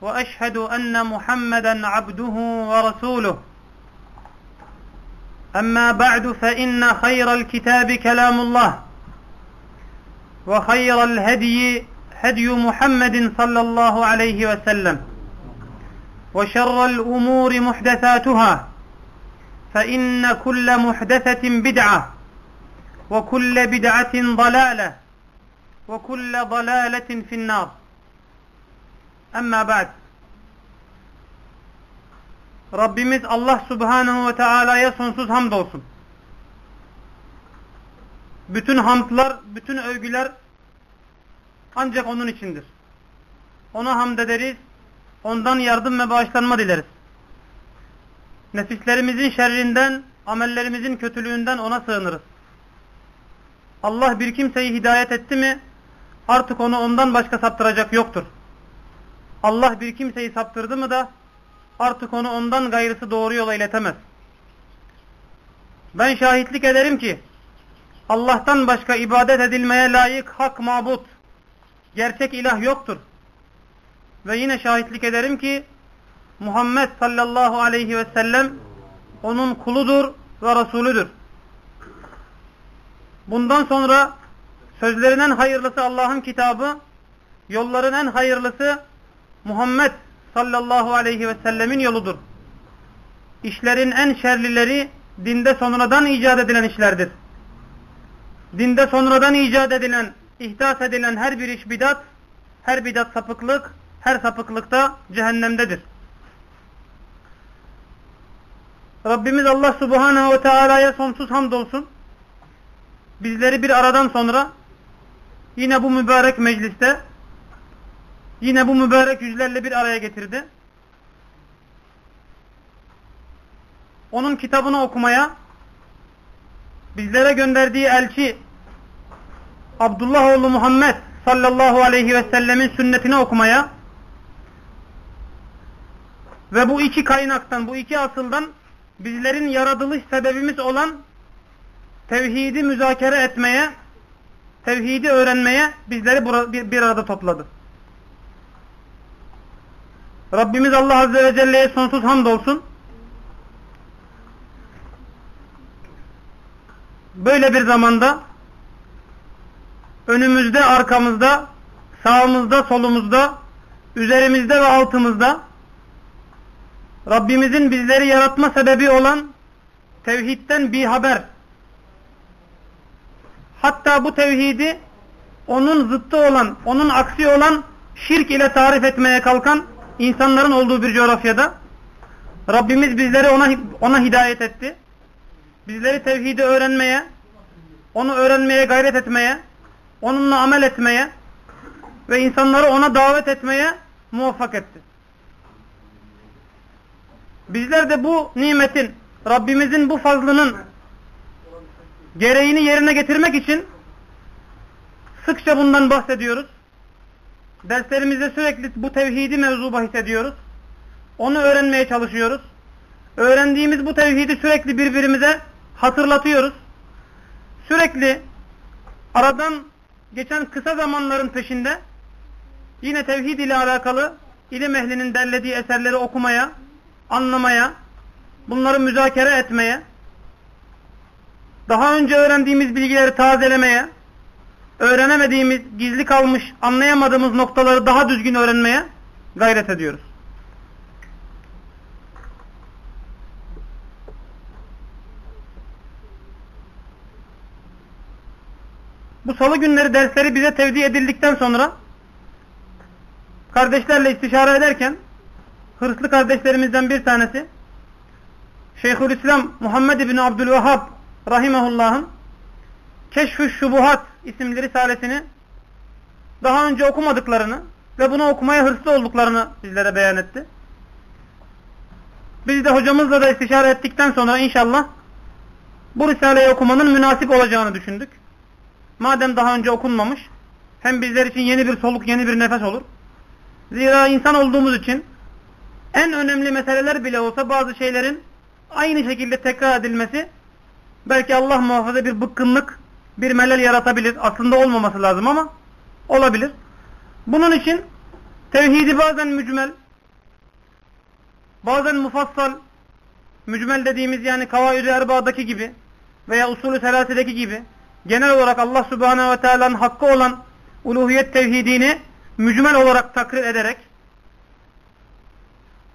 وأشهد أن محمدا عبده ورسوله. أما بعد فإن خير الكتاب كلام الله وخير الهدي هدي محمد صلى الله عليه وسلم وشر الأمور محدثاتها فإن كل محدثة بدعة وكل بدعة ضلالة وكل ضلالة في النار. Emma ba'd. Rabbimiz Allah Subhanahu ve Teala'ya sonsuz hamd olsun. Bütün hamdlar, bütün övgüler ancak onun içindir. Ona hamd ederiz, ondan yardım ve bağışlanma dileriz. Nefislerimizin şerrinden, amellerimizin kötülüğünden ona sığınırız. Allah bir kimseyi hidayet etti mi artık onu ondan başka saptıracak yoktur. Allah bir kimseyi saptırdı mı da artık onu ondan gayrısı doğru yola iletemez. Ben şahitlik ederim ki Allah'tan başka ibadet edilmeye layık hak mabut, gerçek ilah yoktur. Ve yine şahitlik ederim ki Muhammed sallallahu aleyhi ve sellem onun kuludur ve Resulüdür. Bundan sonra sözlerin en hayırlısı Allah'ın kitabı, yolların en hayırlısı Muhammed sallallahu aleyhi ve sellemin yoludur. İşlerin en şerlileri dinde sonradan icat edilen işlerdir. Dinde sonradan icat edilen, ihdas edilen her bir iş bidat, her bidat sapıklık, her sapıklıkta cehennemdedir. Rabbimiz Allah subhanehu ve teala'ya sonsuz hamdolsun bizleri bir aradan sonra yine bu mübarek mecliste yine bu mübarek yüzlerle bir araya getirdi. Onun kitabını okumaya bizlere gönderdiği elçi Abdullah oğlu Muhammed sallallahu aleyhi ve sellemin sünnetini okumaya ve bu iki kaynaktan, bu iki asıldan bizlerin yaratılış sebebimiz olan tevhidi müzakere etmeye, tevhidi öğrenmeye bizleri bir, arada topladı. Rabbimiz Allah Azze ve Celle'ye sonsuz hamdolsun. Böyle bir zamanda önümüzde, arkamızda, sağımızda, solumuzda, üzerimizde ve altımızda Rabbimizin bizleri yaratma sebebi olan tevhidden bir haber hatta bu tevhidi onun zıttı olan, onun aksi olan şirk ile tarif etmeye kalkan insanların olduğu bir coğrafyada Rabbimiz bizleri ona, ona hidayet etti. Bizleri tevhidi öğrenmeye, onu öğrenmeye gayret etmeye, onunla amel etmeye ve insanları ona davet etmeye muvaffak etti. Bizler de bu nimetin, Rabbimizin bu fazlının gereğini yerine getirmek için sıkça bundan bahsediyoruz. Derslerimizde sürekli bu tevhidi mevzu bahis ediyoruz. Onu öğrenmeye çalışıyoruz. Öğrendiğimiz bu tevhidi sürekli birbirimize hatırlatıyoruz. Sürekli aradan geçen kısa zamanların peşinde yine tevhid ile alakalı ilim ehlinin derlediği eserleri okumaya, anlamaya, bunları müzakere etmeye, daha önce öğrendiğimiz bilgileri tazelemeye, öğrenemediğimiz, gizli kalmış, anlayamadığımız noktaları daha düzgün öğrenmeye gayret ediyoruz. Bu salı günleri dersleri bize tevdi edildikten sonra kardeşlerle istişare ederken hırslı kardeşlerimizden bir tanesi Şeyhülislam Muhammed bin Abdülvehhab Rahimahullah'ın Keşfü Şubuhat isimli risalesini daha önce okumadıklarını ve bunu okumaya hırslı olduklarını bizlere beyan etti. Biz de hocamızla da istişare ettikten sonra inşallah bu Risale'yi okumanın münasip olacağını düşündük. Madem daha önce okunmamış hem bizler için yeni bir soluk, yeni bir nefes olur. Zira insan olduğumuz için en önemli meseleler bile olsa bazı şeylerin aynı şekilde tekrar edilmesi belki Allah muhafaza bir bıkkınlık, bir melel yaratabilir. Aslında olmaması lazım ama olabilir. Bunun için tevhidi bazen mücmel, bazen mufassal, mücmel dediğimiz yani Kavaid-i Erba'daki gibi veya usulü selasedeki gibi genel olarak Allah Subhanahu ve Teala'nın hakkı olan uluhiyet tevhidini mücmel olarak takrir ederek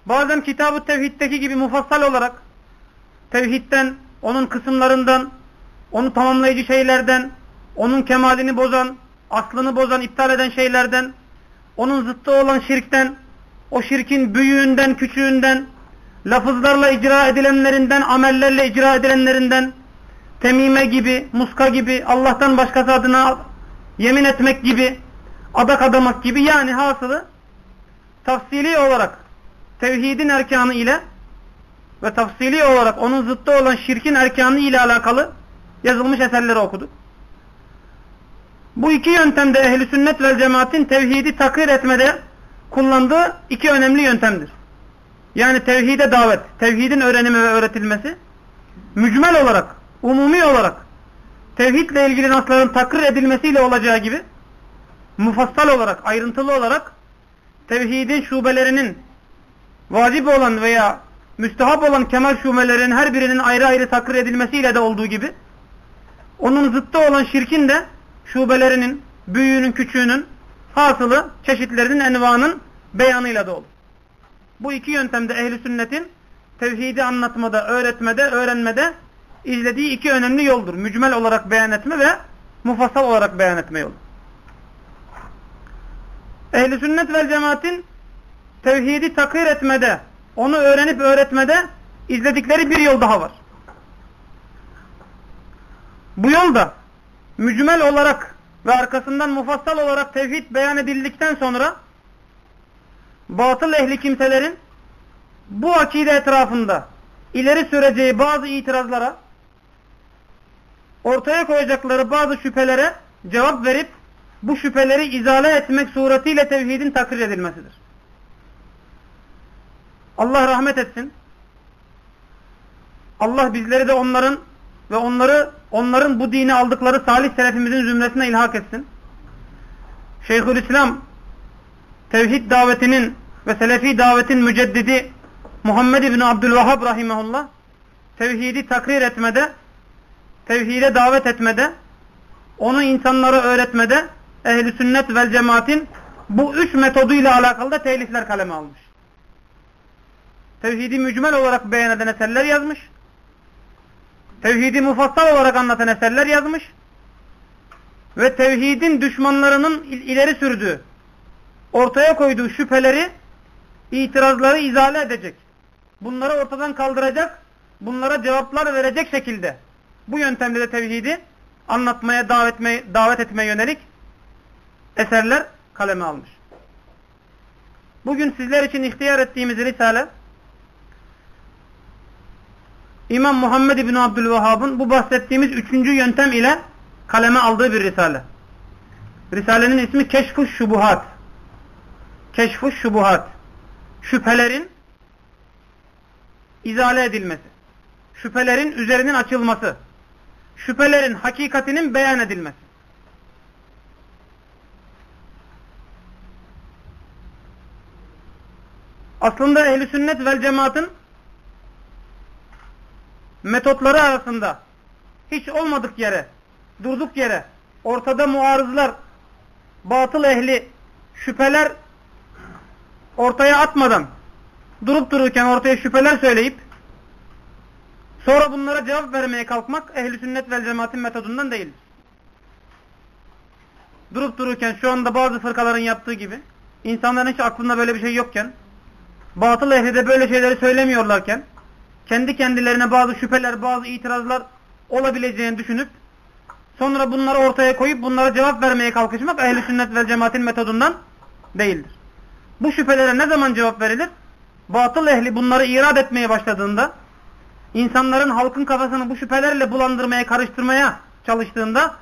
bazen Kitab-ı Tevhid'deki gibi mufassal olarak tevhidden, onun kısımlarından, onu tamamlayıcı şeylerden, onun kemalini bozan, aslını bozan, iptal eden şeylerden, onun zıttı olan şirkten, o şirkin büyüğünden, küçüğünden, lafızlarla icra edilenlerinden, amellerle icra edilenlerinden, temime gibi, muska gibi, Allah'tan başkası adına yemin etmek gibi, adak adamak gibi yani hasılı tafsili olarak tevhidin erkanı ile ve tafsili olarak onun zıttı olan şirkin erkanı ile alakalı yazılmış eserleri okuduk. Bu iki yöntemde ehli sünnet ve cemaatin tevhidi takrir etmede kullandığı iki önemli yöntemdir. Yani tevhide davet, tevhidin öğrenimi ve öğretilmesi mücmel olarak, umumi olarak tevhidle ilgili nasların takrir edilmesiyle olacağı gibi mufassal olarak, ayrıntılı olarak tevhidin şubelerinin vacip olan veya müstehap olan kemal şubelerinin her birinin ayrı ayrı takrir edilmesiyle de olduğu gibi onun zıttı olan şirkin de şubelerinin, büyüğünün, küçüğünün hasılı çeşitlerinin, envanın beyanıyla da olur. Bu iki yöntemde ehli sünnetin tevhidi anlatmada, öğretmede, öğrenmede izlediği iki önemli yoldur. Mücmel olarak beyan etme ve mufassal olarak beyan etme yolu. Ehli sünnet vel cemaatin tevhidi takrir etmede, onu öğrenip öğretmede izledikleri bir yol daha var. Bu yolda mücmel olarak ve arkasından mufassal olarak tevhid beyan edildikten sonra batıl ehli kimselerin bu akide etrafında ileri süreceği bazı itirazlara ortaya koyacakları bazı şüphelere cevap verip bu şüpheleri izale etmek suretiyle tevhidin takrir edilmesidir. Allah rahmet etsin. Allah bizleri de onların ve onları onların bu dini aldıkları salih selefimizin zümresine ilhak etsin. Şeyhülislam tevhid davetinin ve selefi davetin müceddidi Muhammed İbni Abdülvahhab rahimahullah tevhidi takrir etmede, tevhide davet etmede, onu insanlara öğretmede ehli sünnet vel cemaatin bu üç metoduyla alakalı da telifler kaleme almış. Tevhidi mücmel olarak beyan eden eserler yazmış. Tevhidi mufassal olarak anlatan eserler yazmış. Ve tevhidin düşmanlarının ileri sürdüğü, ortaya koyduğu şüpheleri, itirazları izale edecek. Bunları ortadan kaldıracak, bunlara cevaplar verecek şekilde bu yöntemde de tevhidi anlatmaya, davet etmeye, davet etmeye yönelik eserler kaleme almış. Bugün sizler için ihtiyar ettiğimiz risale İmam Muhammed İbni Abdülvahhab'ın bu bahsettiğimiz üçüncü yöntem ile kaleme aldığı bir risale. Risalenin ismi Keşfuş Şubuhat. Keşfuş Şubuhat. Şüphelerin izale edilmesi. Şüphelerin üzerinin açılması. Şüphelerin hakikatinin beyan edilmesi. Aslında ehli sünnet vel cemaatın metotları arasında hiç olmadık yere, durduk yere ortada muarızlar, batıl ehli şüpheler ortaya atmadan durup dururken ortaya şüpheler söyleyip sonra bunlara cevap vermeye kalkmak ehli sünnet vel cemaatin metodundan değildir. Durup dururken şu anda bazı fırkaların yaptığı gibi insanların hiç aklında böyle bir şey yokken batıl ehli de böyle şeyleri söylemiyorlarken kendi kendilerine bazı şüpheler, bazı itirazlar olabileceğini düşünüp sonra bunları ortaya koyup bunlara cevap vermeye kalkışmak ehli sünnet ve cemaatin metodundan Değildir. Bu şüphelere ne zaman cevap verilir? Batıl ehli bunları irad etmeye başladığında, insanların halkın kafasını bu şüphelerle bulandırmaya, karıştırmaya çalıştığında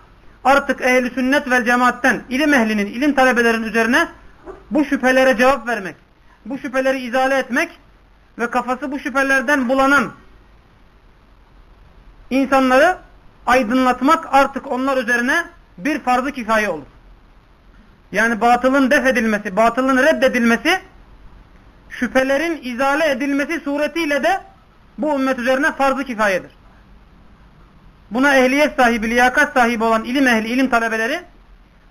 artık ehli sünnet ve cemaatten ilim ehlinin, ilim talebelerin üzerine bu şüphelere cevap vermek, bu şüpheleri izale etmek ve kafası bu şüphelerden bulanan insanları aydınlatmak artık onlar üzerine bir farz-ı kifaye olur. Yani batılın def edilmesi, batılın reddedilmesi, şüphelerin izale edilmesi suretiyle de bu ümmet üzerine farz-ı kifayedir. Buna ehliyet sahibi, liyakat sahibi olan ilim ehli, ilim talebeleri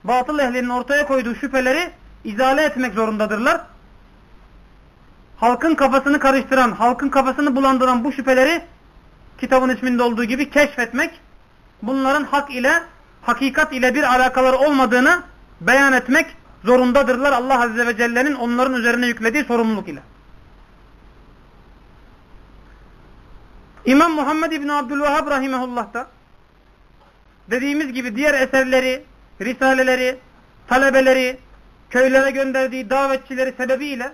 batıl ehlinin ortaya koyduğu şüpheleri izale etmek zorundadırlar. Halkın kafasını karıştıran, halkın kafasını bulandıran bu şüpheleri kitabın isminde olduğu gibi keşfetmek, bunların hak ile, hakikat ile bir alakaları olmadığını beyan etmek zorundadırlar Allah Azze ve Celle'nin onların üzerine yüklediği sorumluluk ile. İmam Muhammed İbni Abdülvahhab Rahimahullah da dediğimiz gibi diğer eserleri, risaleleri, talebeleri, köylere gönderdiği davetçileri sebebiyle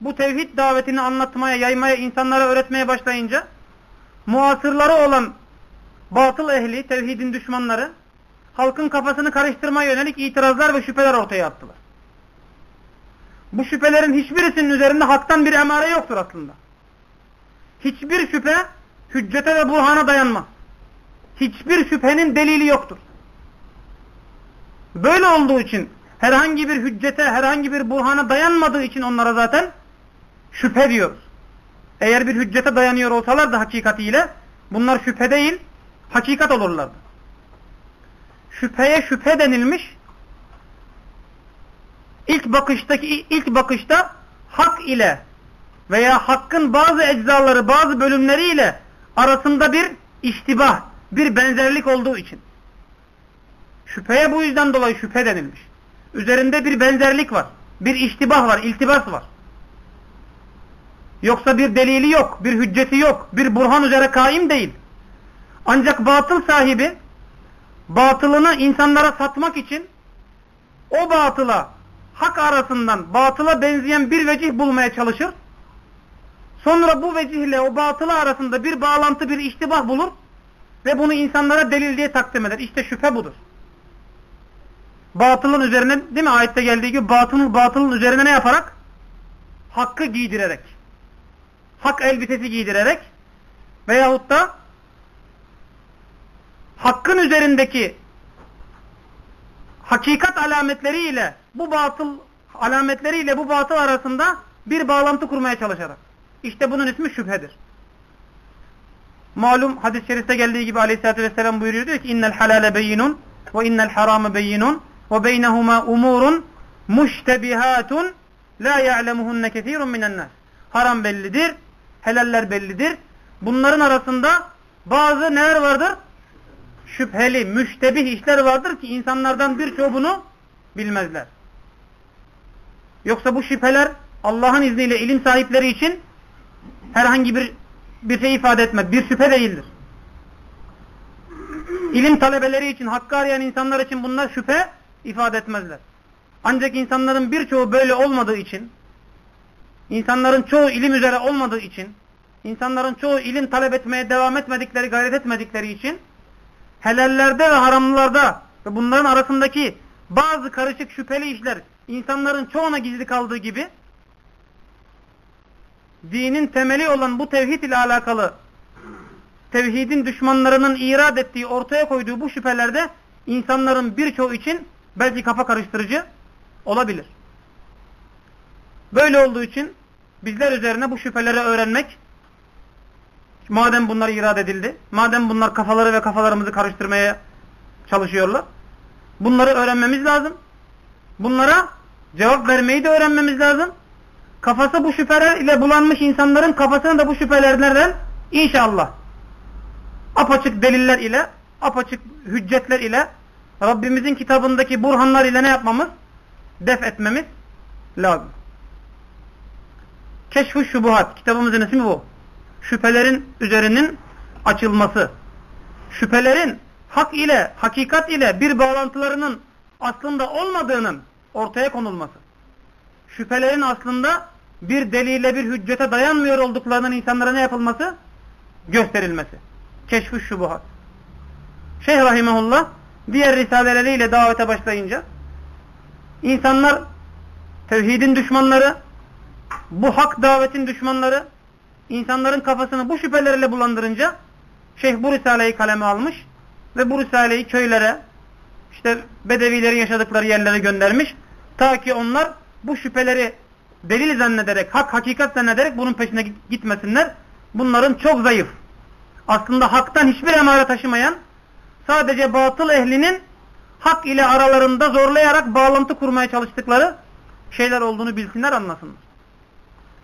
bu tevhid davetini anlatmaya, yaymaya, insanlara öğretmeye başlayınca muasırları olan batıl ehli, tevhidin düşmanları halkın kafasını karıştırmaya yönelik itirazlar ve şüpheler ortaya attılar. Bu şüphelerin hiçbirisinin üzerinde haktan bir emare yoktur aslında. Hiçbir şüphe hüccete ve burhana dayanmaz. Hiçbir şüphenin delili yoktur. Böyle olduğu için herhangi bir hüccete, herhangi bir burhana dayanmadığı için onlara zaten şüphe diyoruz. Eğer bir hüccete dayanıyor olsalar da hakikatiyle bunlar şüphe değil, hakikat olurlardı. Şüpheye şüphe denilmiş. İlk bakıştaki ilk bakışta hak ile veya hakkın bazı eczaları, bazı bölümleriyle arasında bir iştibah, bir benzerlik olduğu için. Şüpheye bu yüzden dolayı şüphe denilmiş. Üzerinde bir benzerlik var. Bir iştibah var, iltibas var. Yoksa bir delili yok, bir hücceti yok, bir burhan üzere kaim değil. Ancak batıl sahibi batılını insanlara satmak için o batıla hak arasından batıla benzeyen bir vecih bulmaya çalışır. Sonra bu vecihle o batılı arasında bir bağlantı, bir iştibah bulur ve bunu insanlara delil diye takdim eder. İşte şüphe budur. Batılın üzerine değil mi ayette geldiği gibi batılın, batılın üzerine ne yaparak? Hakkı giydirerek. Hak elbisesi giydirerek veyahut da hakkın üzerindeki hakikat alametleriyle bu batıl alametleriyle bu batıl arasında bir bağlantı kurmaya çalışarak. İşte bunun ismi şüphedir. Malum hadis-i şerifte geldiği gibi aleyhissalatü vesselam buyuruyor diyor ki innel halale beyinun ve innel harame beyinun ve beynehuma umurun muştebihatun la ya'lemuhunne kethirun minen nas. Haram bellidir, helaller bellidir. Bunların arasında bazı neler vardır? Şüpheli, müştebih işler vardır ki insanlardan birçoğu bunu bilmezler. Yoksa bu şüpheler Allah'ın izniyle ilim sahipleri için herhangi bir bir şey ifade etmez. Bir şüphe değildir. İlim talebeleri için, hakkı arayan insanlar için bunlar şüphe ifade etmezler. Ancak insanların birçoğu böyle olmadığı için, insanların çoğu ilim üzere olmadığı için, insanların çoğu ilim talep etmeye devam etmedikleri, gayret etmedikleri için, helallerde ve haramlarda ve bunların arasındaki bazı karışık şüpheli işler insanların çoğuna gizli kaldığı gibi, dinin temeli olan bu tevhid ile alakalı tevhidin düşmanlarının irad ettiği, ortaya koyduğu bu şüphelerde insanların birçoğu için belki kafa karıştırıcı olabilir. Böyle olduğu için bizler üzerine bu şüpheleri öğrenmek madem bunlar irad edildi, madem bunlar kafaları ve kafalarımızı karıştırmaya çalışıyorlar, bunları öğrenmemiz lazım. Bunlara cevap vermeyi de öğrenmemiz lazım. Kafası bu şüpheler ile bulanmış insanların kafasını da bu şüphelerden inşallah apaçık deliller ile, apaçık hüccetler ile Rabbimizin kitabındaki burhanlar ile ne yapmamız? Def etmemiz lazım. Keşf-ı Şubuhat. Kitabımızın ismi bu. Şüphelerin üzerinin açılması. Şüphelerin hak ile, hakikat ile bir bağlantılarının aslında olmadığının ortaya konulması. şüphelerin aslında bir delile bir hüccete dayanmıyor olduklarının insanlara ne yapılması? Gösterilmesi. Keşf-ü şubuhat. Şeyh Rahimahullah diğer risaleleriyle davete başlayınca insanlar tevhidin düşmanları, bu hak davetin düşmanları, insanların kafasını bu şüphelerle bulandırınca Şeyh bu risaleyi kaleme almış ve bu risaleyi köylere, işte bedevilerin yaşadıkları yerlere göndermiş. Ta ki onlar bu şüpheleri delil zannederek, hak hakikat zannederek bunun peşine gitmesinler. Bunların çok zayıf. Aslında haktan hiçbir emare taşımayan, sadece batıl ehlinin hak ile aralarında zorlayarak bağlantı kurmaya çalıştıkları şeyler olduğunu bilsinler, anlasınlar.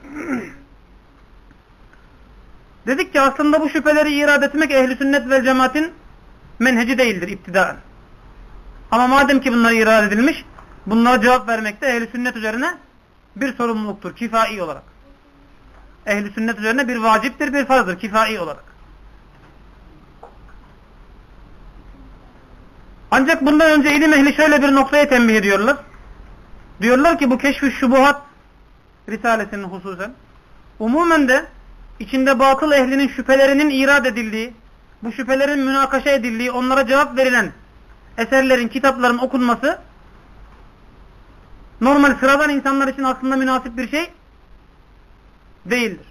Dedik ki aslında bu şüpheleri irad etmek ehli sünnet ve cemaatin menheci değildir iptidaen. Ama madem ki bunlar irad edilmiş, bunlara cevap vermek de ehli sünnet üzerine bir sorumluluktur kifai olarak. Ehli sünnet üzerine bir vaciptir, bir farzdır kifai olarak. Ancak bundan önce ilim ehli şöyle bir noktaya tembih ediyorlar. Diyorlar ki bu keşf-i şubuhat risalesinin hususen umumen de içinde batıl ehlinin şüphelerinin irad edildiği, bu şüphelerin münakaşa edildiği, onlara cevap verilen eserlerin, kitapların okunması normal sıradan insanlar için aslında münasip bir şey değildir.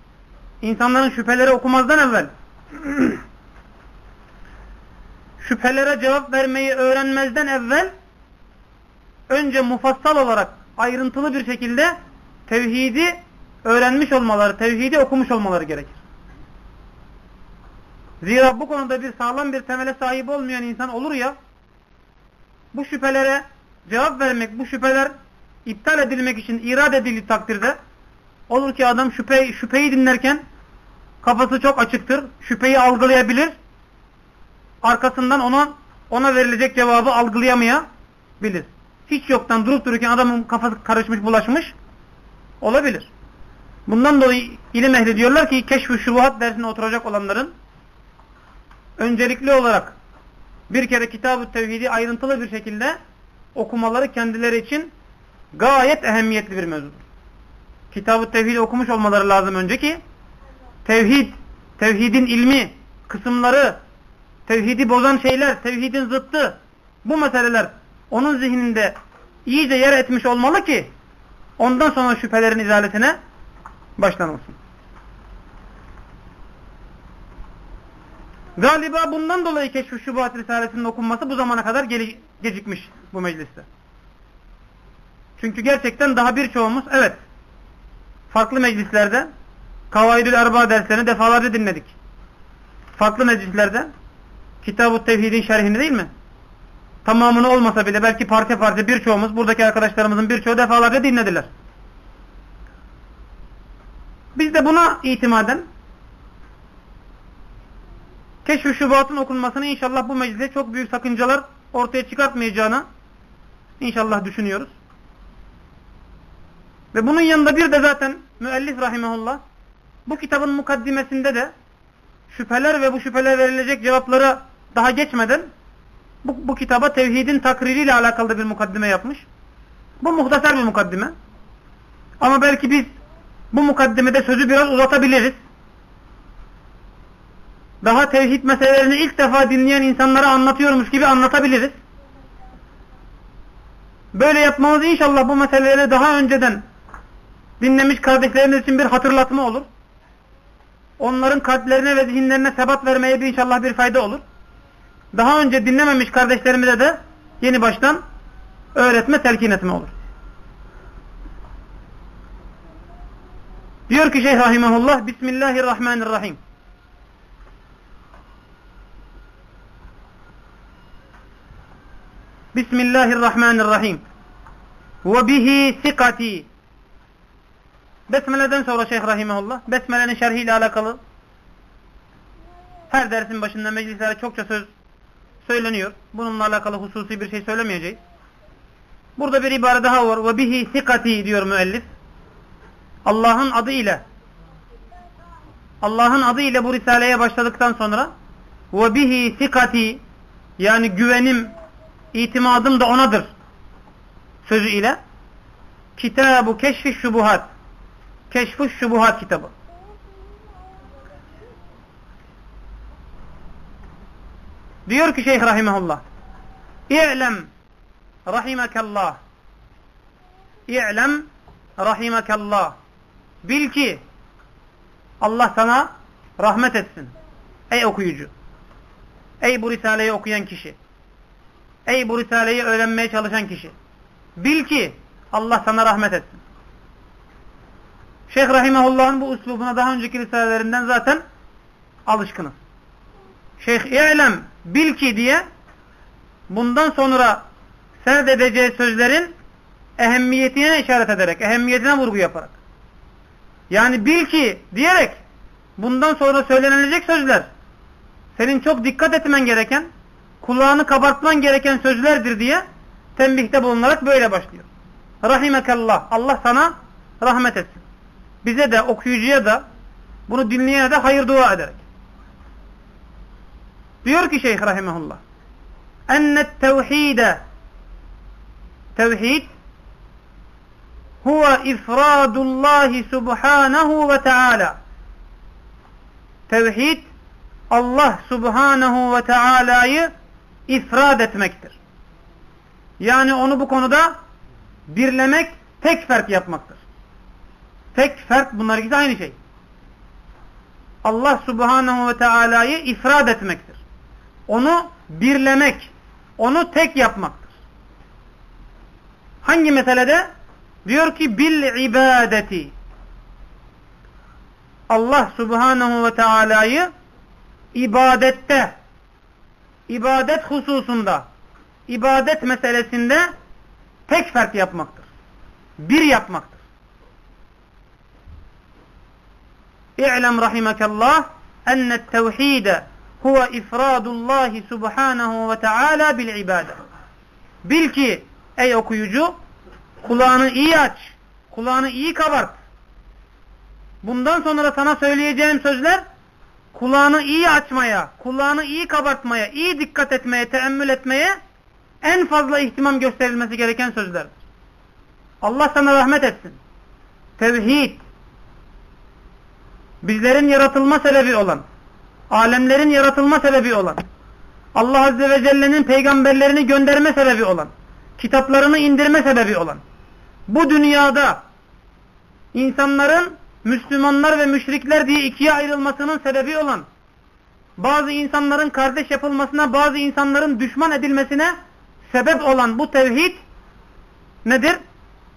İnsanların şüpheleri okumazdan evvel şüphelere cevap vermeyi öğrenmezden evvel önce mufassal olarak ayrıntılı bir şekilde tevhidi öğrenmiş olmaları, tevhidi okumuş olmaları gerekir. Zira bu konuda bir sağlam bir temele sahip olmayan insan olur ya, bu şüphelere cevap vermek, bu şüpheler iptal edilmek için irade edildiği takdirde olur ki adam şüphe, şüpheyi dinlerken kafası çok açıktır, şüpheyi algılayabilir, arkasından ona ona verilecek cevabı algılayamayabilir. Hiç yoktan durup dururken adamın kafası karışmış, bulaşmış olabilir. Bundan dolayı ilim ehli diyorlar ki keşf-ü şubuhat dersine oturacak olanların öncelikli olarak bir kere kitab-ı tevhidi ayrıntılı bir şekilde okumaları kendileri için gayet ehemmiyetli bir mevzudur. Kitab-ı tevhidi okumuş olmaları lazım önce ki tevhid, tevhidin ilmi, kısımları, tevhidi bozan şeyler, tevhidin zıttı bu meseleler onun zihninde iyice yer etmiş olmalı ki ondan sonra şüphelerin izaletine başlanılsın. Galiba bundan dolayı Keşf-ı Şubuhat Risalesi'nin okunması bu zamana kadar gecikmiş bu mecliste. Çünkü gerçekten daha birçoğumuz evet farklı meclislerde Kavaidül Erba derslerini defalarca dinledik. Farklı meclislerde Kitab-ı Tevhid'in şerhini değil mi? Tamamını olmasa bile belki parça parça birçoğumuz buradaki arkadaşlarımızın birçoğu defalarca dinlediler. Biz de buna itimaden Keşf-i Şubat'ın okunmasını inşallah bu meclise çok büyük sakıncalar ortaya çıkartmayacağını inşallah düşünüyoruz. Ve bunun yanında bir de zaten müellif rahimahullah bu kitabın mukaddimesinde de şüpheler ve bu şüpheler verilecek cevaplara daha geçmeden bu, bu kitaba tevhidin takririyle alakalı bir mukaddime yapmış. Bu muhtasar bir mukaddime. Ama belki biz bu mukaddimede sözü biraz uzatabiliriz. Daha tevhid meselelerini ilk defa dinleyen insanlara anlatıyormuş gibi anlatabiliriz. Böyle yapmamız inşallah bu meseleleri daha önceden dinlemiş kardeşlerimiz için bir hatırlatma olur. Onların kalplerine ve zihinlerine sebat vermeye bir inşallah bir fayda olur. Daha önce dinlememiş kardeşlerimize de yeni baştan öğretme, telkin etme olur. Diyor ki Şeyh Rahimahullah Bismillahirrahmanirrahim. Bismillahirrahmanirrahim. Ve bihi sikati. Besmele'den sonra Şeyh Rahimahullah Besmele'nin şerhiyle alakalı her dersin başında meclislere çokça söz söyleniyor. Bununla alakalı hususi bir şey söylemeyeceğiz. Burada bir ibare daha var. Ve bihi sikati diyor müellif. Allah'ın adı ile Allah'ın adı ile bu risaleye başladıktan sonra ve bihi sikati yani güvenim, itimadım da onadır sözü ile Kitabu Keşfi Şubuhat. Keşfu Şubuhat kitabı. Diyor ki Şeyh Rahimahullah. İ'lem rahimekallah. İ'lem rahimekallah. Bil ki Allah sana rahmet etsin. Ey okuyucu. Ey bu Risale'yi okuyan kişi. Ey bu Risale'yi öğrenmeye çalışan kişi. Bil ki Allah sana rahmet etsin. Şeyh Rahimahullah'ın bu üslubuna daha önceki risalelerinden zaten alışkınız. Şeyh İ'lem bil ki diye bundan sonra serd edeceği sözlerin ehemmiyetine işaret ederek, ehemmiyetine vurgu yaparak. Yani bil ki diyerek bundan sonra söylenilecek sözler senin çok dikkat etmen gereken, kulağını kabartman gereken sözlerdir diye tembihte bulunarak böyle başlıyor. Rahimekallah. Allah sana rahmet etsin. Bize de okuyucuya da bunu dinleyene de hayır dua ederek. Diyor ki Şeyh Rahimahullah ennet tevhide tevhid huve ifradullahi subhanahu ve teala tevhid Allah subhanahu ve teala'yı ifrad etmektir. Yani onu bu konuda birlemek, tek fert yapmaktır. Tek fert bunlar ikisi aynı şey. Allah subhanahu ve teala'yı ifrad etmektir. Onu birlemek, onu tek yapmaktır. Hangi meselede? Diyor ki bil ibadeti. Allah subhanahu ve teala'yı ibadette, ibadet hususunda, ibadet meselesinde tek fert yapmaktır. Bir yapmaktır. İ'lem rahimekallah ennet tevhide huve ifradullahi subhanahu ve teala bil ibade. Bil ki ey okuyucu kulağını iyi aç, kulağını iyi kabart. Bundan sonra sana söyleyeceğim sözler kulağını iyi açmaya, kulağını iyi kabartmaya, iyi dikkat etmeye, teemmül etmeye en fazla ihtimam gösterilmesi gereken sözlerdir. Allah sana rahmet etsin. Tevhid, bizlerin yaratılma sebebi olan, alemlerin yaratılma sebebi olan, Allah Azze ve Celle'nin peygamberlerini gönderme sebebi olan, kitaplarını indirme sebebi olan, bu dünyada insanların Müslümanlar ve müşrikler diye ikiye ayrılmasının sebebi olan, bazı insanların kardeş yapılmasına, bazı insanların düşman edilmesine sebep olan bu tevhid nedir?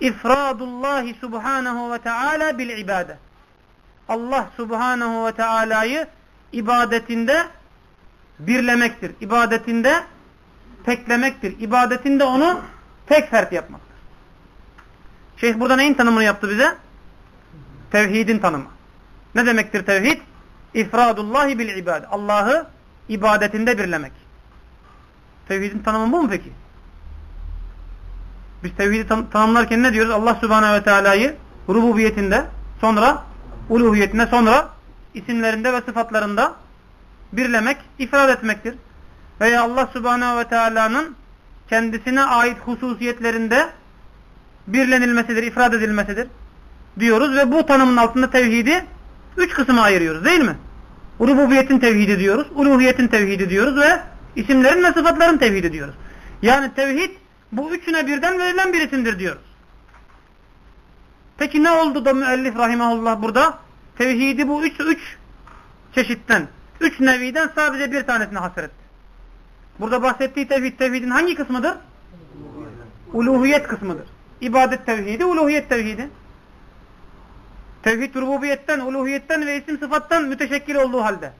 İfradullahi subhanahu ve teala bil ibade. Allah subhanahu ve teala'yı ibadetinde birlemektir. İbadetinde teklemektir. İbadetinde onu tek fert yapmaktır. Şeyh burada neyin tanımını yaptı bize? Tevhidin tanımı. Ne demektir tevhid? İfradullahi bil ibade. Allah'ı ibadetinde birlemek. Tevhidin tanımı bu mu peki? Biz tevhidi tan tanımlarken ne diyoruz? Allah subhanehu ve teala'yı rububiyetinde, sonra uluhiyetinde, sonra isimlerinde ve sıfatlarında birlemek, ifrad etmektir. Veya Allah subhanehu ve teala'nın kendisine ait hususiyetlerinde birlenilmesidir, ifrad edilmesidir diyoruz ve bu tanımın altında tevhidi üç kısma ayırıyoruz değil mi? Rububiyetin tevhidi diyoruz, uluhiyetin tevhidi diyoruz ve isimlerin ve sıfatların tevhidi diyoruz. Yani tevhid bu üçüne birden verilen bir isimdir diyoruz. Peki ne oldu da müellif rahimahullah burada? Tevhidi bu üç, üç çeşitten, üç neviden sadece bir tanesini hasretti. Burada bahsettiği tevhid, tevhidin hangi kısmıdır? Uluhiyet kısmıdır. İbadet tevhidi, uluhiyet tevhidi. Tevhid rububiyetten, uluhiyetten ve isim sıfattan müteşekkil olduğu halde.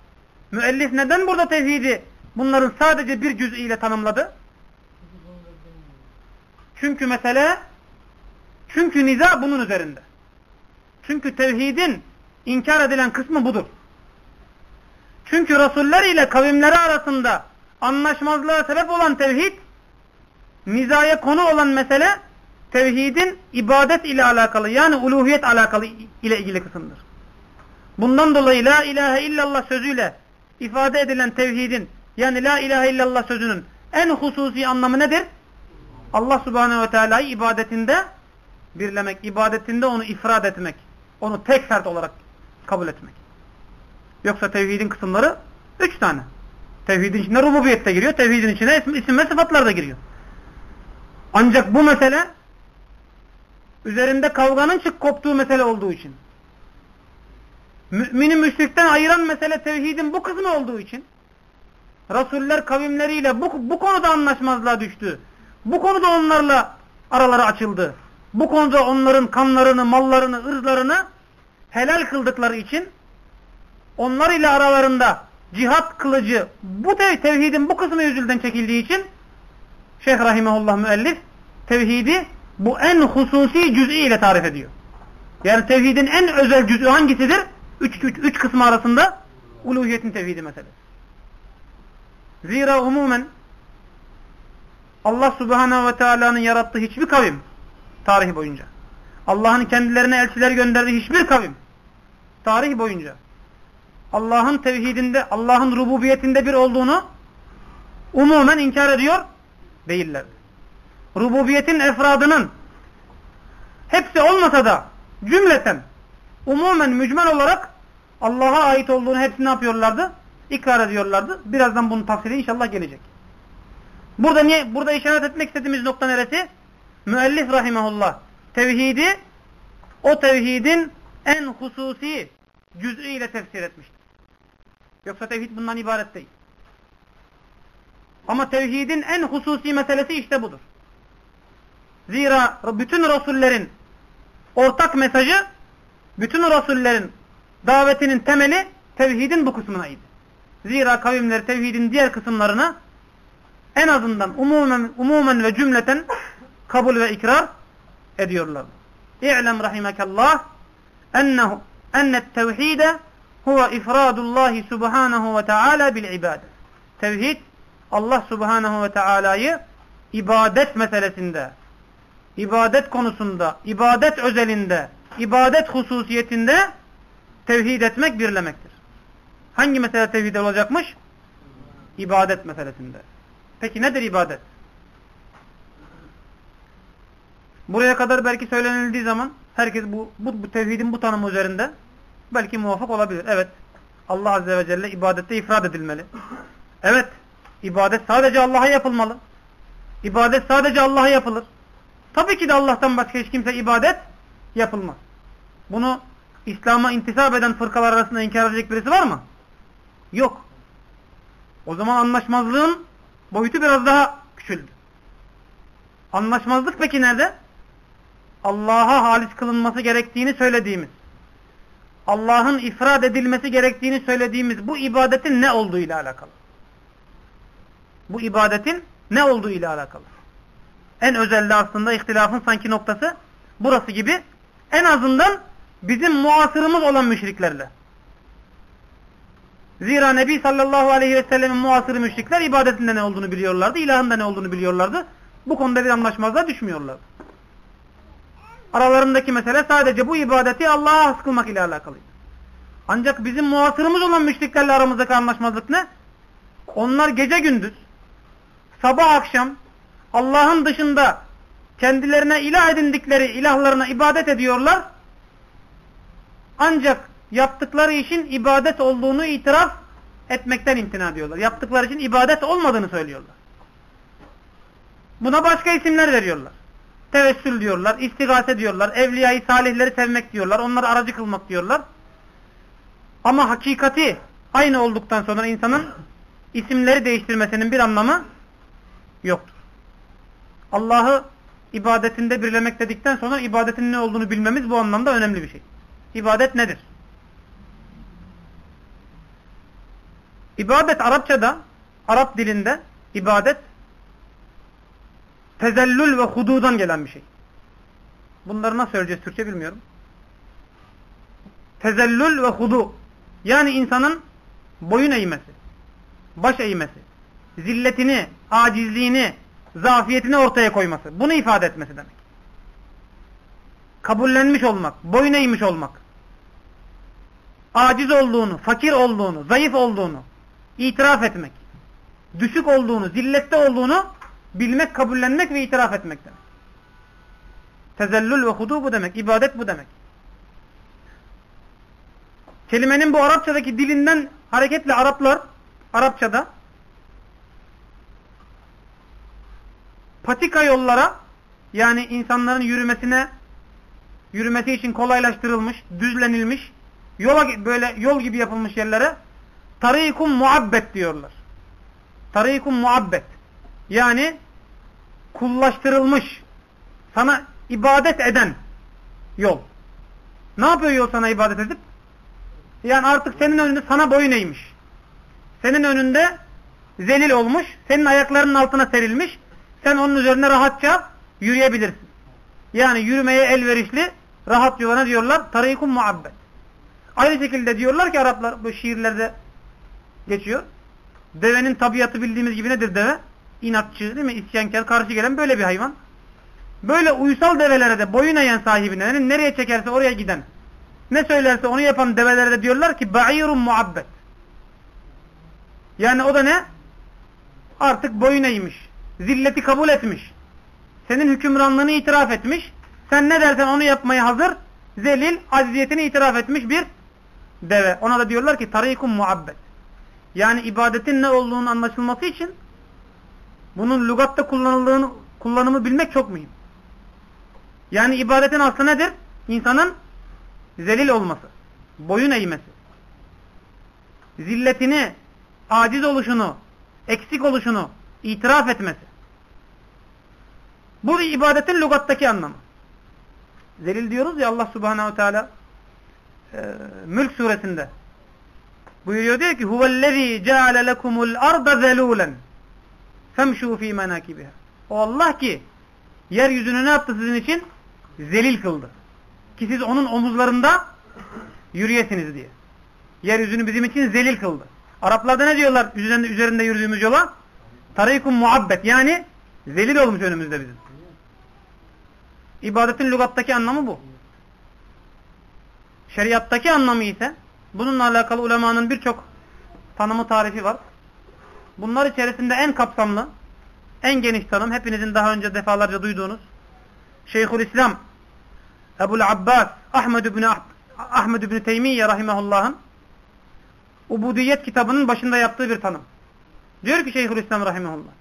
Müellif neden burada tevhidi bunların sadece bir cüz ile tanımladı? Çünkü mesele, çünkü niza bunun üzerinde. Çünkü tevhidin inkar edilen kısmı budur. Çünkü Resuller ile kavimleri arasında anlaşmazlığa sebep olan tevhid, nizaya konu olan mesele, tevhidin ibadet ile alakalı yani uluhiyet alakalı ile ilgili kısımdır. Bundan dolayı la ilahe illallah sözüyle ifade edilen tevhidin yani la ilahe illallah sözünün en hususi anlamı nedir? Allah subhanehu ve teala'yı ibadetinde birlemek, ibadetinde onu ifrad etmek, onu tek fert olarak kabul etmek. Yoksa tevhidin kısımları üç tane. Tevhidin içinde rububiyet de giriyor, tevhidin içine isim, isim ve sıfatlar da giriyor. Ancak bu mesele üzerinde kavganın çık koptuğu mesele olduğu için mümini müşrikten ayıran mesele tevhidin bu kısmı olduğu için Resuller kavimleriyle bu, bu konuda anlaşmazlığa düştü. Bu konuda onlarla araları açıldı. Bu konuda onların kanlarını, mallarını, ırzlarını helal kıldıkları için onlar ile aralarında cihat kılıcı bu tev tevhidin bu kısmı yüzünden çekildiği için Şeyh Rahimahullah müellif tevhidi bu en hususi cüz'i ile tarif ediyor. Yani tevhidin en özel cüz'ü hangisidir? Üç, üç, üç kısmı arasında uluhiyetin tevhidi meselesi. Zira umumen Allah subhanehu ve teala'nın yarattığı hiçbir kavim tarih boyunca Allah'ın kendilerine elçiler gönderdiği hiçbir kavim tarih boyunca Allah'ın tevhidinde, Allah'ın rububiyetinde bir olduğunu umumen inkar ediyor değiller. Rububiyetin efradının hepsi olmasa da cümleten umumen mücmel olarak Allah'a ait olduğunu hepsi ne yapıyorlardı? İkrar ediyorlardı. Birazdan bunun tafsiri inşallah gelecek. Burada niye burada işaret etmek istediğimiz nokta neresi? Müellif rahimahullah tevhidi o tevhidin en hususi cüz'ü ile tefsir etmiştir. Yoksa tevhid bundan ibaret değil. Ama tevhidin en hususi meselesi işte budur. Zira bütün Resullerin ortak mesajı, bütün Resullerin davetinin temeli tevhidin bu kısmınaydı. Zira kavimler tevhidin diğer kısımlarını en azından umumen, umumen ve cümleten kabul ve ikrar ediyorlar. İ'lem rahimekallah ennehu ennet tevhide huve ifradullahi subhanahu ve teala bil ibadet. Tevhid Allah subhanahu ve teala'yı ibadet meselesinde, ibadet konusunda, ibadet özelinde, ibadet hususiyetinde tevhid etmek, birlemektir. Hangi mesele tevhid olacakmış? İbadet meselesinde. Peki nedir ibadet? Buraya kadar belki söylenildiği zaman herkes bu, bu, bu tevhidin bu tanımı üzerinde belki muvafık olabilir. Evet. Allah Azze ve Celle ibadette ifrad edilmeli. Evet. İbadet sadece Allah'a yapılmalı. İbadet sadece Allah'a yapılır. Tabii ki de Allah'tan başka hiç kimse ibadet yapılmaz. Bunu İslam'a intisap eden fırkalar arasında inkar edecek birisi var mı? Yok. O zaman anlaşmazlığın boyutu biraz daha küçüldü. Anlaşmazlık peki nerede? Allah'a halis kılınması gerektiğini söylediğimiz, Allah'ın ifrad edilmesi gerektiğini söylediğimiz bu ibadetin ne olduğu ile alakalı. Bu ibadetin ne olduğu ile alakalı. En özelde aslında ihtilafın sanki noktası burası gibi en azından bizim muasırımız olan müşriklerle. Zira Nebi sallallahu aleyhi ve sellemin muasırı müşrikler ibadetinde ne olduğunu biliyorlardı, ilahında ne olduğunu biliyorlardı. Bu konuda bir anlaşmazlığa düşmüyorlardı. Aralarındaki mesele sadece bu ibadeti Allah'a has ile alakalıydı. Ancak bizim muasırımız olan müşriklerle aramızdaki anlaşmazlık ne? Onlar gece gündüz, sabah akşam Allah'ın dışında kendilerine ilah edindikleri ilahlarına ibadet ediyorlar. Ancak yaptıkları işin ibadet olduğunu itiraf etmekten imtina ediyorlar. Yaptıkları için ibadet olmadığını söylüyorlar. Buna başka isimler veriyorlar. Tevessül diyorlar, istigase diyorlar, evliyayı salihleri sevmek diyorlar, onları aracı kılmak diyorlar. Ama hakikati aynı olduktan sonra insanın isimleri değiştirmesinin bir anlamı yoktur. Allah'ı ibadetinde birlemek dedikten sonra ibadetin ne olduğunu bilmemiz bu anlamda önemli bir şey. İbadet nedir? İbadet Arapçada, Arap dilinde ibadet tezellül ve hududan gelen bir şey. Bunları nasıl söyleyeceğiz Türkçe bilmiyorum. Tezellül ve hudu. Yani insanın boyun eğmesi, baş eğmesi, zilletini, acizliğini, zafiyetini ortaya koyması. Bunu ifade etmesi demek. Kabullenmiş olmak, boyun eğmiş olmak. Aciz olduğunu, fakir olduğunu, zayıf olduğunu itiraf etmek. Düşük olduğunu, zillette olduğunu bilmek, kabullenmek ve itiraf etmek demek. Tezellül ve hudu bu demek. İbadet bu demek. Kelimenin bu Arapçadaki dilinden hareketle Araplar Arapçada patika yollara yani insanların yürümesine yürümesi için kolaylaştırılmış, düzlenilmiş, yola böyle yol gibi yapılmış yerlere tarikum muabbet diyorlar. Tarikum muabbet. Yani kullaştırılmış, sana ibadet eden yol. Ne yapıyor yol sana ibadet edip? Yani artık senin önünde sana boyun eğmiş. Senin önünde zelil olmuş, senin ayaklarının altına serilmiş, sen onun üzerine rahatça yürüyebilirsin. Yani yürümeye elverişli rahat yoluna diyorlar tarikum muabbet. Aynı şekilde diyorlar ki Araplar bu şiirlerde geçiyor. Devenin tabiatı bildiğimiz gibi nedir deve? İnatçı değil mi? İsyankar, karşı gelen böyle bir hayvan. Böyle uysal develere de boyun eğen sahibine yani nereye çekerse oraya giden ne söylerse onu yapan develere de diyorlar ki ba'irun muabbet. Yani o da ne? Artık boyun eğmiş. Zilleti kabul etmiş. Senin hükümranlığını itiraf etmiş. Sen ne dersen onu yapmaya hazır. Zelil, aziyetini itiraf etmiş bir deve. Ona da diyorlar ki tarikum muabbet. Yani ibadetin ne olduğunu anlaşılması için bunun lügatta kullanıldığını kullanımı bilmek çok mühim. Yani ibadetin aslı nedir? İnsanın zelil olması, boyun eğmesi, zilletini, aciz oluşunu, eksik oluşunu itiraf etmesi. Bu ibadetin lügattaki anlamı. Zelil diyoruz ya Allah subhanehu teala e, Mülk suresinde buyuruyor diyor ki huvellezî ceale lekumul arda zelûlen femşû fî menâkibiha o Allah ki yeryüzünü ne yaptı sizin için? Zelil kıldı. Ki siz onun omuzlarında yürüyesiniz diye. Yeryüzünü bizim için zelil kıldı. Araplarda ne diyorlar üzerinde, üzerinde yürüdüğümüz yola? Tarikum muabbet yani zelil olmuş önümüzde bizim. İbadetin lügattaki anlamı bu. Şeriattaki anlamı ise bununla alakalı ulemanın birçok tanımı tarifi var. Bunlar içerisinde en kapsamlı, en geniş tanım hepinizin daha önce defalarca duyduğunuz Şeyhülislam Ebul Abbas Ahmed ibn Ahmed ibn Teymiye rahimehullah'ın Ubudiyet kitabının başında yaptığı bir tanım. Diyor ki Şeyhülislam rahimehullah.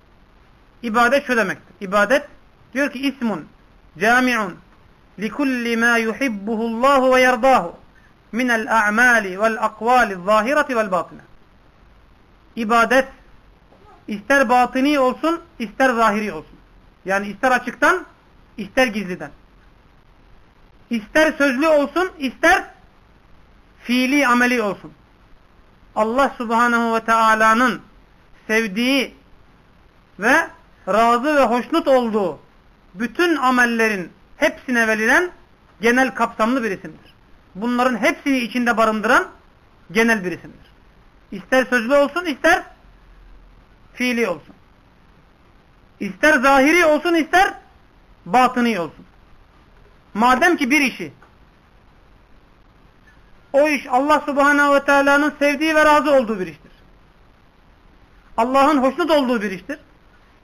İbadet şu demektir. İbadet diyor ki ismun cami'un likulli ma yuhibbuhullahu ve yerdahu minel a'mali vel akvali zahireti vel batine. İbadet ister batini olsun ister zahiri olsun. Yani ister açıktan ister gizliden. İster sözlü olsun ister fiili ameli olsun. Allah subhanahu ve teala'nın sevdiği ve razı ve hoşnut olduğu bütün amellerin hepsine verilen genel kapsamlı bir isimdir. Bunların hepsini içinde barındıran genel bir isimdir. İster sözlü olsun ister fiili olsun. İster zahiri olsun ister batını olsun. Madem ki bir işi o iş Allah subhanehu ve teala'nın sevdiği ve razı olduğu bir iştir. Allah'ın hoşnut olduğu bir iştir.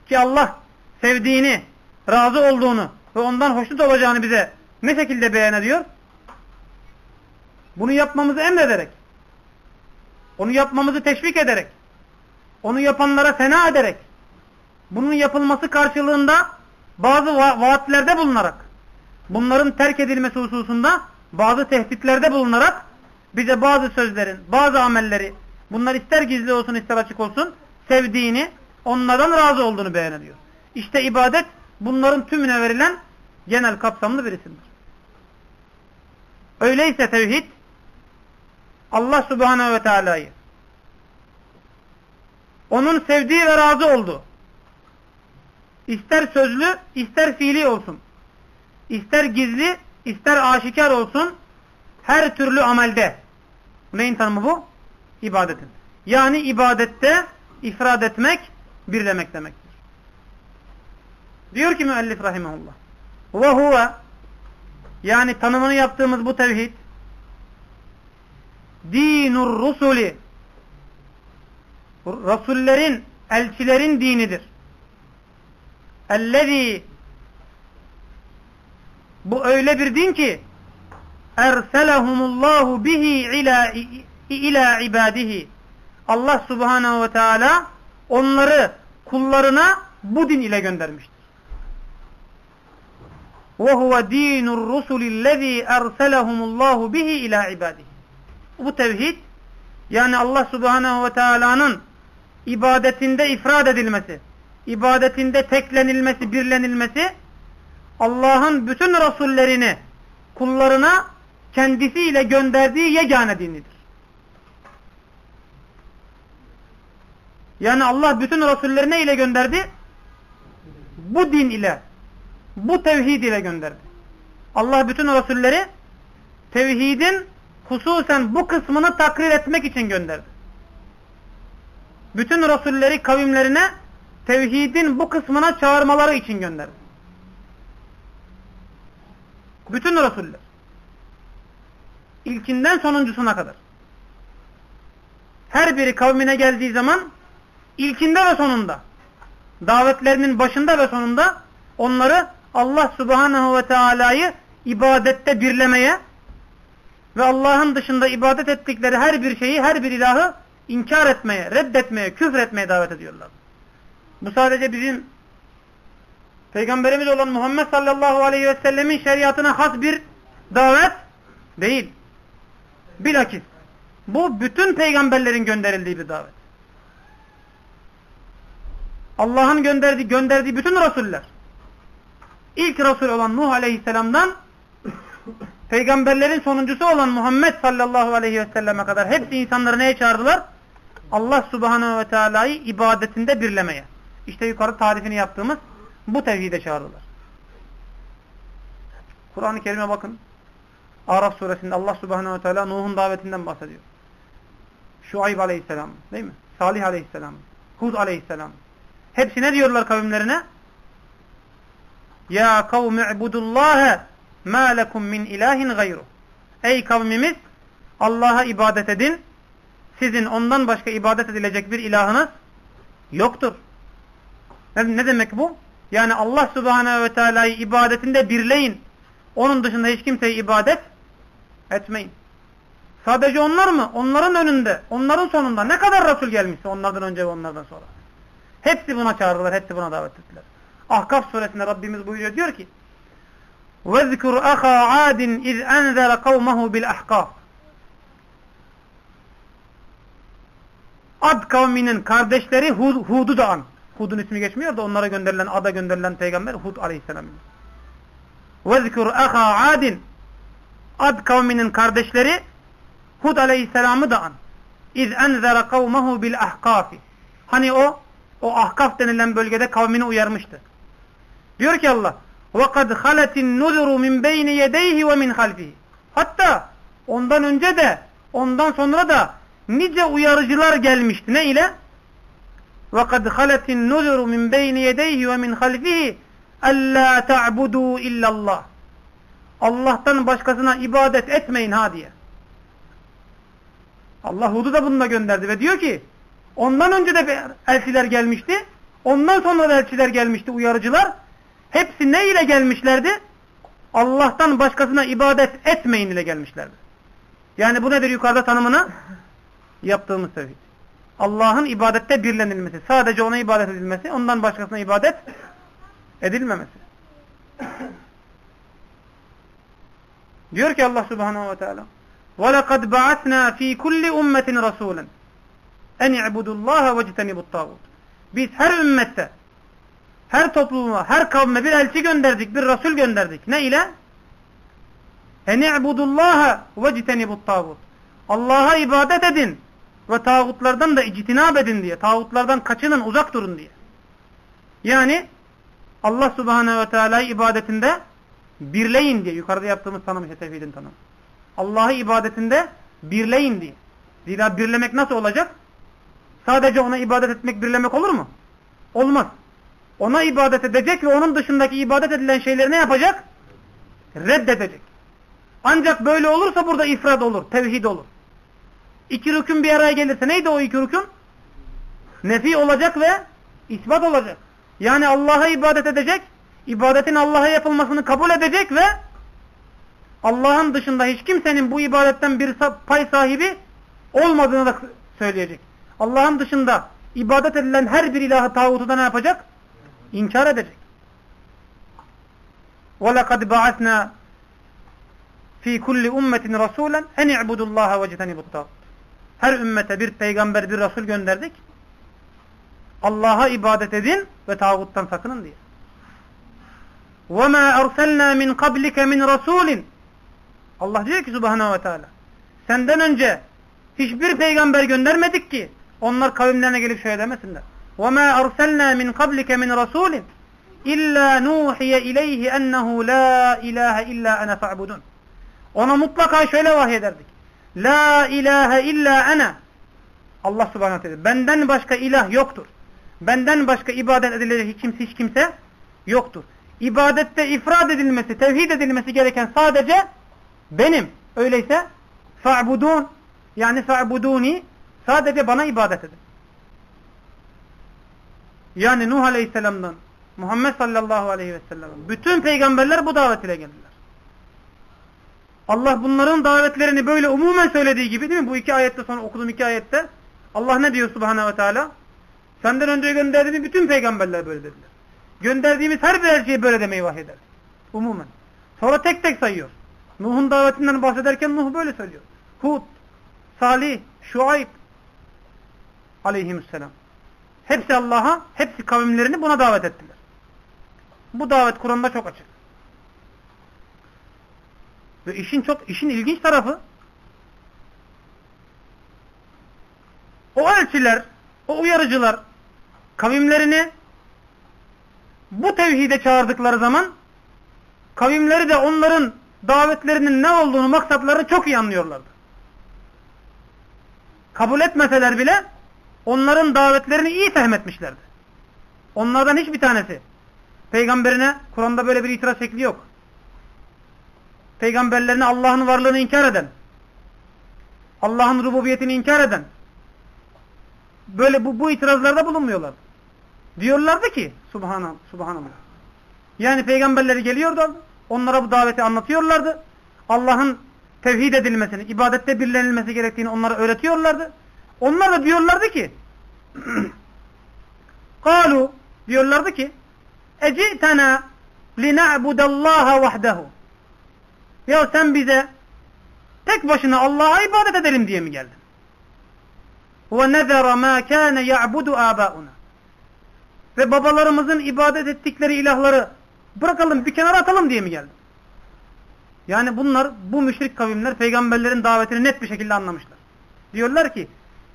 Ki Allah sevdiğini, razı olduğunu ve ondan hoşnut olacağını bize ne şekilde beyan ediyor? Bunu yapmamızı emrederek, onu yapmamızı teşvik ederek, onu yapanlara fena ederek, bunun yapılması karşılığında bazı va vaatlerde bulunarak, bunların terk edilmesi hususunda bazı tehditlerde bulunarak bize bazı sözlerin, bazı amelleri, bunlar ister gizli olsun ister açık olsun, sevdiğini, onlardan razı olduğunu beyan. İşte ibadet bunların tümüne verilen genel kapsamlı bir isimdir. Öyleyse tevhid Allah subhanehu ve teala'yı onun sevdiği ve razı olduğu ister sözlü ister fiili olsun ister gizli ister aşikar olsun her türlü amelde neyin tanımı bu? İbadetin. Yani ibadette ifrad etmek, birlemek demektir. Diyor ki müellif rahimahullah. Ve huve yani tanımını yaptığımız bu tevhid dinur rusuli Rasullerin, elçilerin dinidir. Ellezî Bu öyle bir din ki erselehumullahu bihi ila ila ibadihi. Allah Subhanahu ve Teala onları kullarına bu din ile göndermiştir. Ve huve dinur rusulillezî erselehumullahu bihi ila ibadihi. Bu tevhid yani Allah Subhanahu ve Teala'nın ibadetinde ifrad edilmesi, ibadetinde teklenilmesi, birlenilmesi Allah'ın bütün rasullerini kullarına kendisiyle gönderdiği yegane dinidir. Yani Allah bütün rasulleri ne ile gönderdi? Bu din ile, bu tevhid ile gönderdi. Allah bütün rasulleri tevhidin hususen bu kısmını takrir etmek için gönderdi. Bütün rasulleri kavimlerine tevhidin bu kısmına çağırmaları için gönderdi. Bütün rasuller. İlkinden sonuncusuna kadar. Her biri kavmine geldiği zaman ilkinde ve sonunda davetlerinin başında ve sonunda onları Allah subhanahu ve teala'yı ibadette birlemeye ve Allah'ın dışında ibadet ettikleri her bir şeyi, her bir ilahı inkar etmeye, reddetmeye, küfretmeye davet ediyorlar. Bu sadece bizim Peygamberimiz olan Muhammed sallallahu aleyhi ve sellemin şeriatına has bir davet değil. Bilakis bu bütün peygamberlerin gönderildiği bir davet. Allah'ın gönderdiği, gönderdiği bütün rasuller ilk rasul olan Nuh aleyhisselamdan peygamberlerin sonuncusu olan Muhammed sallallahu aleyhi ve selleme kadar hepsi insanları neye çağırdılar? Allah subhanehu ve teala'yı ibadetinde birlemeye. İşte yukarı tarifini yaptığımız bu tevhide çağırdılar. Kur'an-ı Kerim'e bakın. Araf suresinde Allah subhanehu ve teala Nuh'un davetinden bahsediyor. Şuayb aleyhisselam değil mi? Salih aleyhisselam, Hud aleyhisselam. Hepsi ne diyorlar kavimlerine? Ya kavmi ibudullâhe mâ lekum min ilahin gayru. Ey kavmimiz Allah'a ibadet edin. Sizin ondan başka ibadet edilecek bir ilahınız yoktur. Ne, ne demek bu? Yani Allah subhanehu ve teala'yı ibadetinde birleyin. Onun dışında hiç kimseye ibadet etmeyin. Sadece onlar mı? Onların önünde, onların sonunda ne kadar Resul gelmişse onlardan önce ve onlardan sonra. Hepsi buna çağırdılar, hepsi buna davet ettiler. Ahkaf suresinde Rabbimiz buyuruyor diyor ki وَذْكُرْ أَخَا عَادٍ اِذْ أَنْذَرَ قَوْمَهُ بِالْأَحْقَافِ Ad kavminin kardeşleri Hud, Hud'u da an. Hud'un ismi geçmiyor da onlara gönderilen, ada gönderilen peygamber Hud aleyhisselam. وَذْكُرْ أَخَا عَادٍ Ad kavminin kardeşleri Hud aleyhisselamı da an. اِذْ أَنْذَرَ قَوْمَهُ بِالْأَحْقَافِ Hani o, o Ahkaf denilen bölgede kavmini uyarmıştı. Diyor ki Allah وَقَدْ خَلَتِ النُّذُرُ مِنْ بَيْنِ يَدَيْهِ وَمِنْ خَلْفِهِ Hatta ondan önce de ondan sonra da nice uyarıcılar gelmişti. Ne ile? وَقَدْ خَلَتِ النُّذُرُ مِنْ بَيْنِ يَدَيْهِ وَمِنْ خَلْفِهِ أَلَّا تَعْبُدُوا إِلَّا اللّٰهِ Allah'tan başkasına ibadet etmeyin ha diye. Allah Hud'u da bununla gönderdi ve diyor ki ondan önce de elçiler gelmişti. Ondan sonra da elçiler gelmişti uyarıcılar. Hepsi ne ile gelmişlerdi? Allah'tan başkasına ibadet etmeyin ile gelmişlerdi. Yani bu nedir yukarıda tanımını? Yaptığımız tevhid. Allah'ın ibadette birlenilmesi. Sadece ona ibadet edilmesi. Ondan başkasına ibadet edilmemesi. Diyor ki Allah subhanahu ve teala وَلَقَدْ بَعَثْنَا ف۪ي كُلِّ اُمَّةٍ رَسُولًا اَنْ اِعْبُدُ اللّٰهَ وَجْتَنِبُ الطَّاغُوتِ Biz her ümmette, her topluma, her kavme bir elçi gönderdik, bir Resul gönderdik. Ne ile? Eni'budullaha ve citenibut tağut. Allah'a ibadet edin ve tağutlardan da ictinab edin diye. Tağutlardan kaçının, uzak durun diye. Yani Allah subhanehu ve teala'yı ibadetinde birleyin diye. Yukarıda yaptığımız tanım işte tevhidin tanımı. Allah'ı ibadetinde birleyin diye. Zira birlemek nasıl olacak? Sadece ona ibadet etmek birlemek olur mu? Olmaz. Ona ibadet edecek ve onun dışındaki ibadet edilen şeyleri ne yapacak? Reddedecek. Ancak böyle olursa burada ifrad olur, tevhid olur. İki rükün bir araya gelirse neydi o iki rükün? Nefi olacak ve ispat olacak. Yani Allah'a ibadet edecek, ibadetin Allah'a yapılmasını kabul edecek ve Allah'ın dışında hiç kimsenin bu ibadetten bir pay sahibi olmadığını da söyleyecek. Allah'ın dışında ibadet edilen her bir ilahı tağutu da ne yapacak? İnkar edecek. وَلَقَدْ بَعَثْنَا fi kulli ummetin rasulen en i'budullaha ve cetenibut Her ümmete bir peygamber, bir rasul gönderdik. Allah'a ibadet edin ve tağuttan sakının diye. وَمَا أَرْسَلْنَا مِنْ قَبْلِكَ مِنْ رَسُولٍ Allah diyor ki subhanahu ve teala senden önce hiçbir peygamber göndermedik ki onlar kavimlerine gelip şöyle demesinler. وَمَا أَرْسَلْنَا مِنْ قَبْلِكَ مِنْ رَسُولٍ إِلَّا نُوحِيَ إِلَيْهِ أَنَّهُ لَا إِلَٰهَ إِلَّا أَنَا فَاعْبُدُونَ Ona mutlaka şöyle vahyederdik. La ilahe illa ana. Allah subhanahu teala. Benden başka ilah yoktur. Benden başka ibadet edilecek hiç kimse, hiç kimse yoktur. İbadette ifrad edilmesi, tevhid edilmesi gereken sadece benim. Öyleyse fa'budun yani fa'buduni sadece bana ibadet edin. Yani Nuh Aleyhisselam'dan Muhammed sallallahu aleyhi ve bütün peygamberler bu davet ile geldiler. Allah bunların davetlerini böyle umumen söylediği gibi değil mi? Bu iki ayette sonra okuduğum iki ayette Allah ne diyor subhanehu ve teala? Senden önce gönderdiğimiz bütün peygamberler böyle dediler. Gönderdiğimiz her bir elçiye böyle demeyi vahyeder. Umumen. Sonra tek tek sayıyor. Nuh'un davetinden bahsederken Nuh böyle söylüyor. Hud, Salih, Şuayb aleyhisselam. Hepsi Allah'a, hepsi kavimlerini buna davet ettiler. Bu davet Kur'an'da çok açık. Ve işin çok işin ilginç tarafı o elçiler, o uyarıcılar kavimlerini bu tevhide çağırdıkları zaman kavimleri de onların davetlerinin ne olduğunu, maksatlarını çok iyi anlıyorlardı. Kabul etmeseler bile onların davetlerini iyi fehmetmişlerdi. Onlardan hiçbir tanesi peygamberine Kur'an'da böyle bir itiraz şekli yok peygamberlerine Allah'ın varlığını inkar eden, Allah'ın rububiyetini inkar eden, böyle bu, bu itirazlarda bulunmuyorlar. Diyorlardı ki, subhanallah, subhanallah. Yani peygamberleri geliyordu, onlara bu daveti anlatıyorlardı. Allah'ın tevhid edilmesini, ibadette birlenilmesi gerektiğini onlara öğretiyorlardı. Onlar da diyorlardı ki kalu diyorlardı ki ecitena lina'budallaha vahdehu ya sen bize tek başına Allah'a ibadet edelim diye mi geldin? Ve nezera ma kâne ya'budu âbâuna ve babalarımızın ibadet ettikleri ilahları bırakalım bir kenara atalım diye mi geldin? Yani bunlar bu müşrik kavimler peygamberlerin davetini net bir şekilde anlamışlar. Diyorlar ki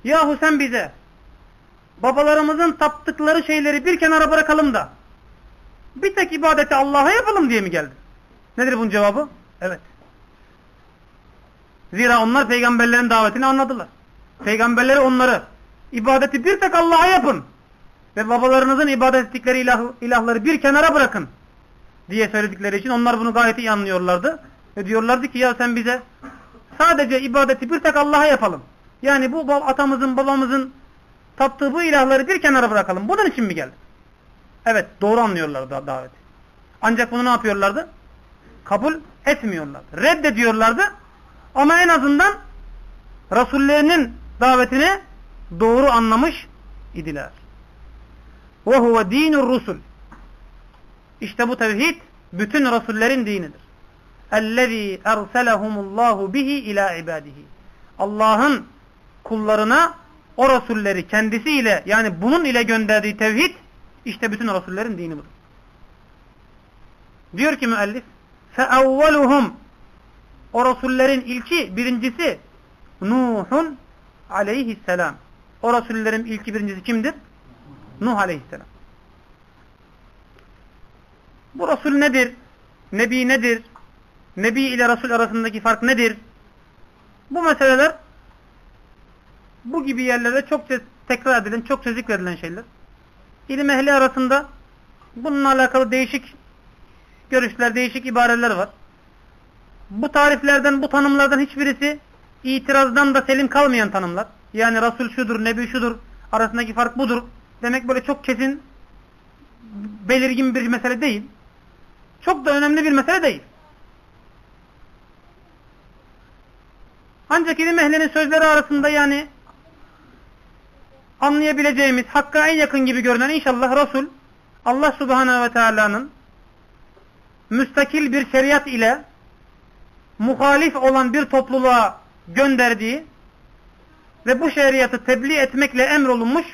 yahu sen bize babalarımızın taptıkları şeyleri bir kenara bırakalım da bir tek ibadeti Allah'a yapalım diye mi geldin? Nedir bunun cevabı? Evet. Zira onlar peygamberlerin davetini anladılar. Peygamberleri onları ibadeti bir tek Allah'a yapın ve babalarınızın ibadet ettikleri ilah, ilahları bir kenara bırakın diye söyledikleri için onlar bunu gayet iyi anlıyorlardı. Ve diyorlardı ki ya sen bize sadece ibadeti bir tek Allah'a yapalım. Yani bu atamızın babamızın taptığı bu ilahları bir kenara bırakalım. Bunun için mi geldin? Evet doğru anlıyorlardı daveti. Ancak bunu ne yapıyorlardı? Kabul etmiyorlardı. Reddediyorlardı ama en azından Resullerinin davetini doğru anlamış idiler. Huve dinur rusul. İşte bu tevhid bütün Resullerin dinidir. Ellezî erselehumullahu bihi ila ibadihi. Allah'ın kullarına o Resulleri kendisiyle yani bunun ile gönderdiği tevhid işte bütün Resullerin dini budur. Diyor ki müellif فَاَوَّلُهُمْ O Resullerin ilki, birincisi Nuhun aleyhisselam. O Resullerin ilki birincisi kimdir? Nuh aleyhisselam. Bu Resul nedir? Nebi nedir? Nebi ile Resul arasındaki fark nedir? Bu meseleler bu gibi yerlerde çok tekrar edilen, çok zikredilen şeyler. İlim ehli arasında bununla alakalı değişik görüşler, değişik ibareler var. Bu tariflerden, bu tanımlardan hiçbirisi itirazdan da selim kalmayan tanımlar. Yani Resul şudur, Nebi şudur, arasındaki fark budur. Demek böyle çok kesin, belirgin bir mesele değil. Çok da önemli bir mesele değil. Ancak ilim ehlinin sözleri arasında yani anlayabileceğimiz, hakka en yakın gibi görünen inşallah Resul Allah Subhanahu ve Teala'nın müstakil bir şeriat ile muhalif olan bir topluluğa gönderdiği ve bu şeriatı tebliğ etmekle emrolunmuş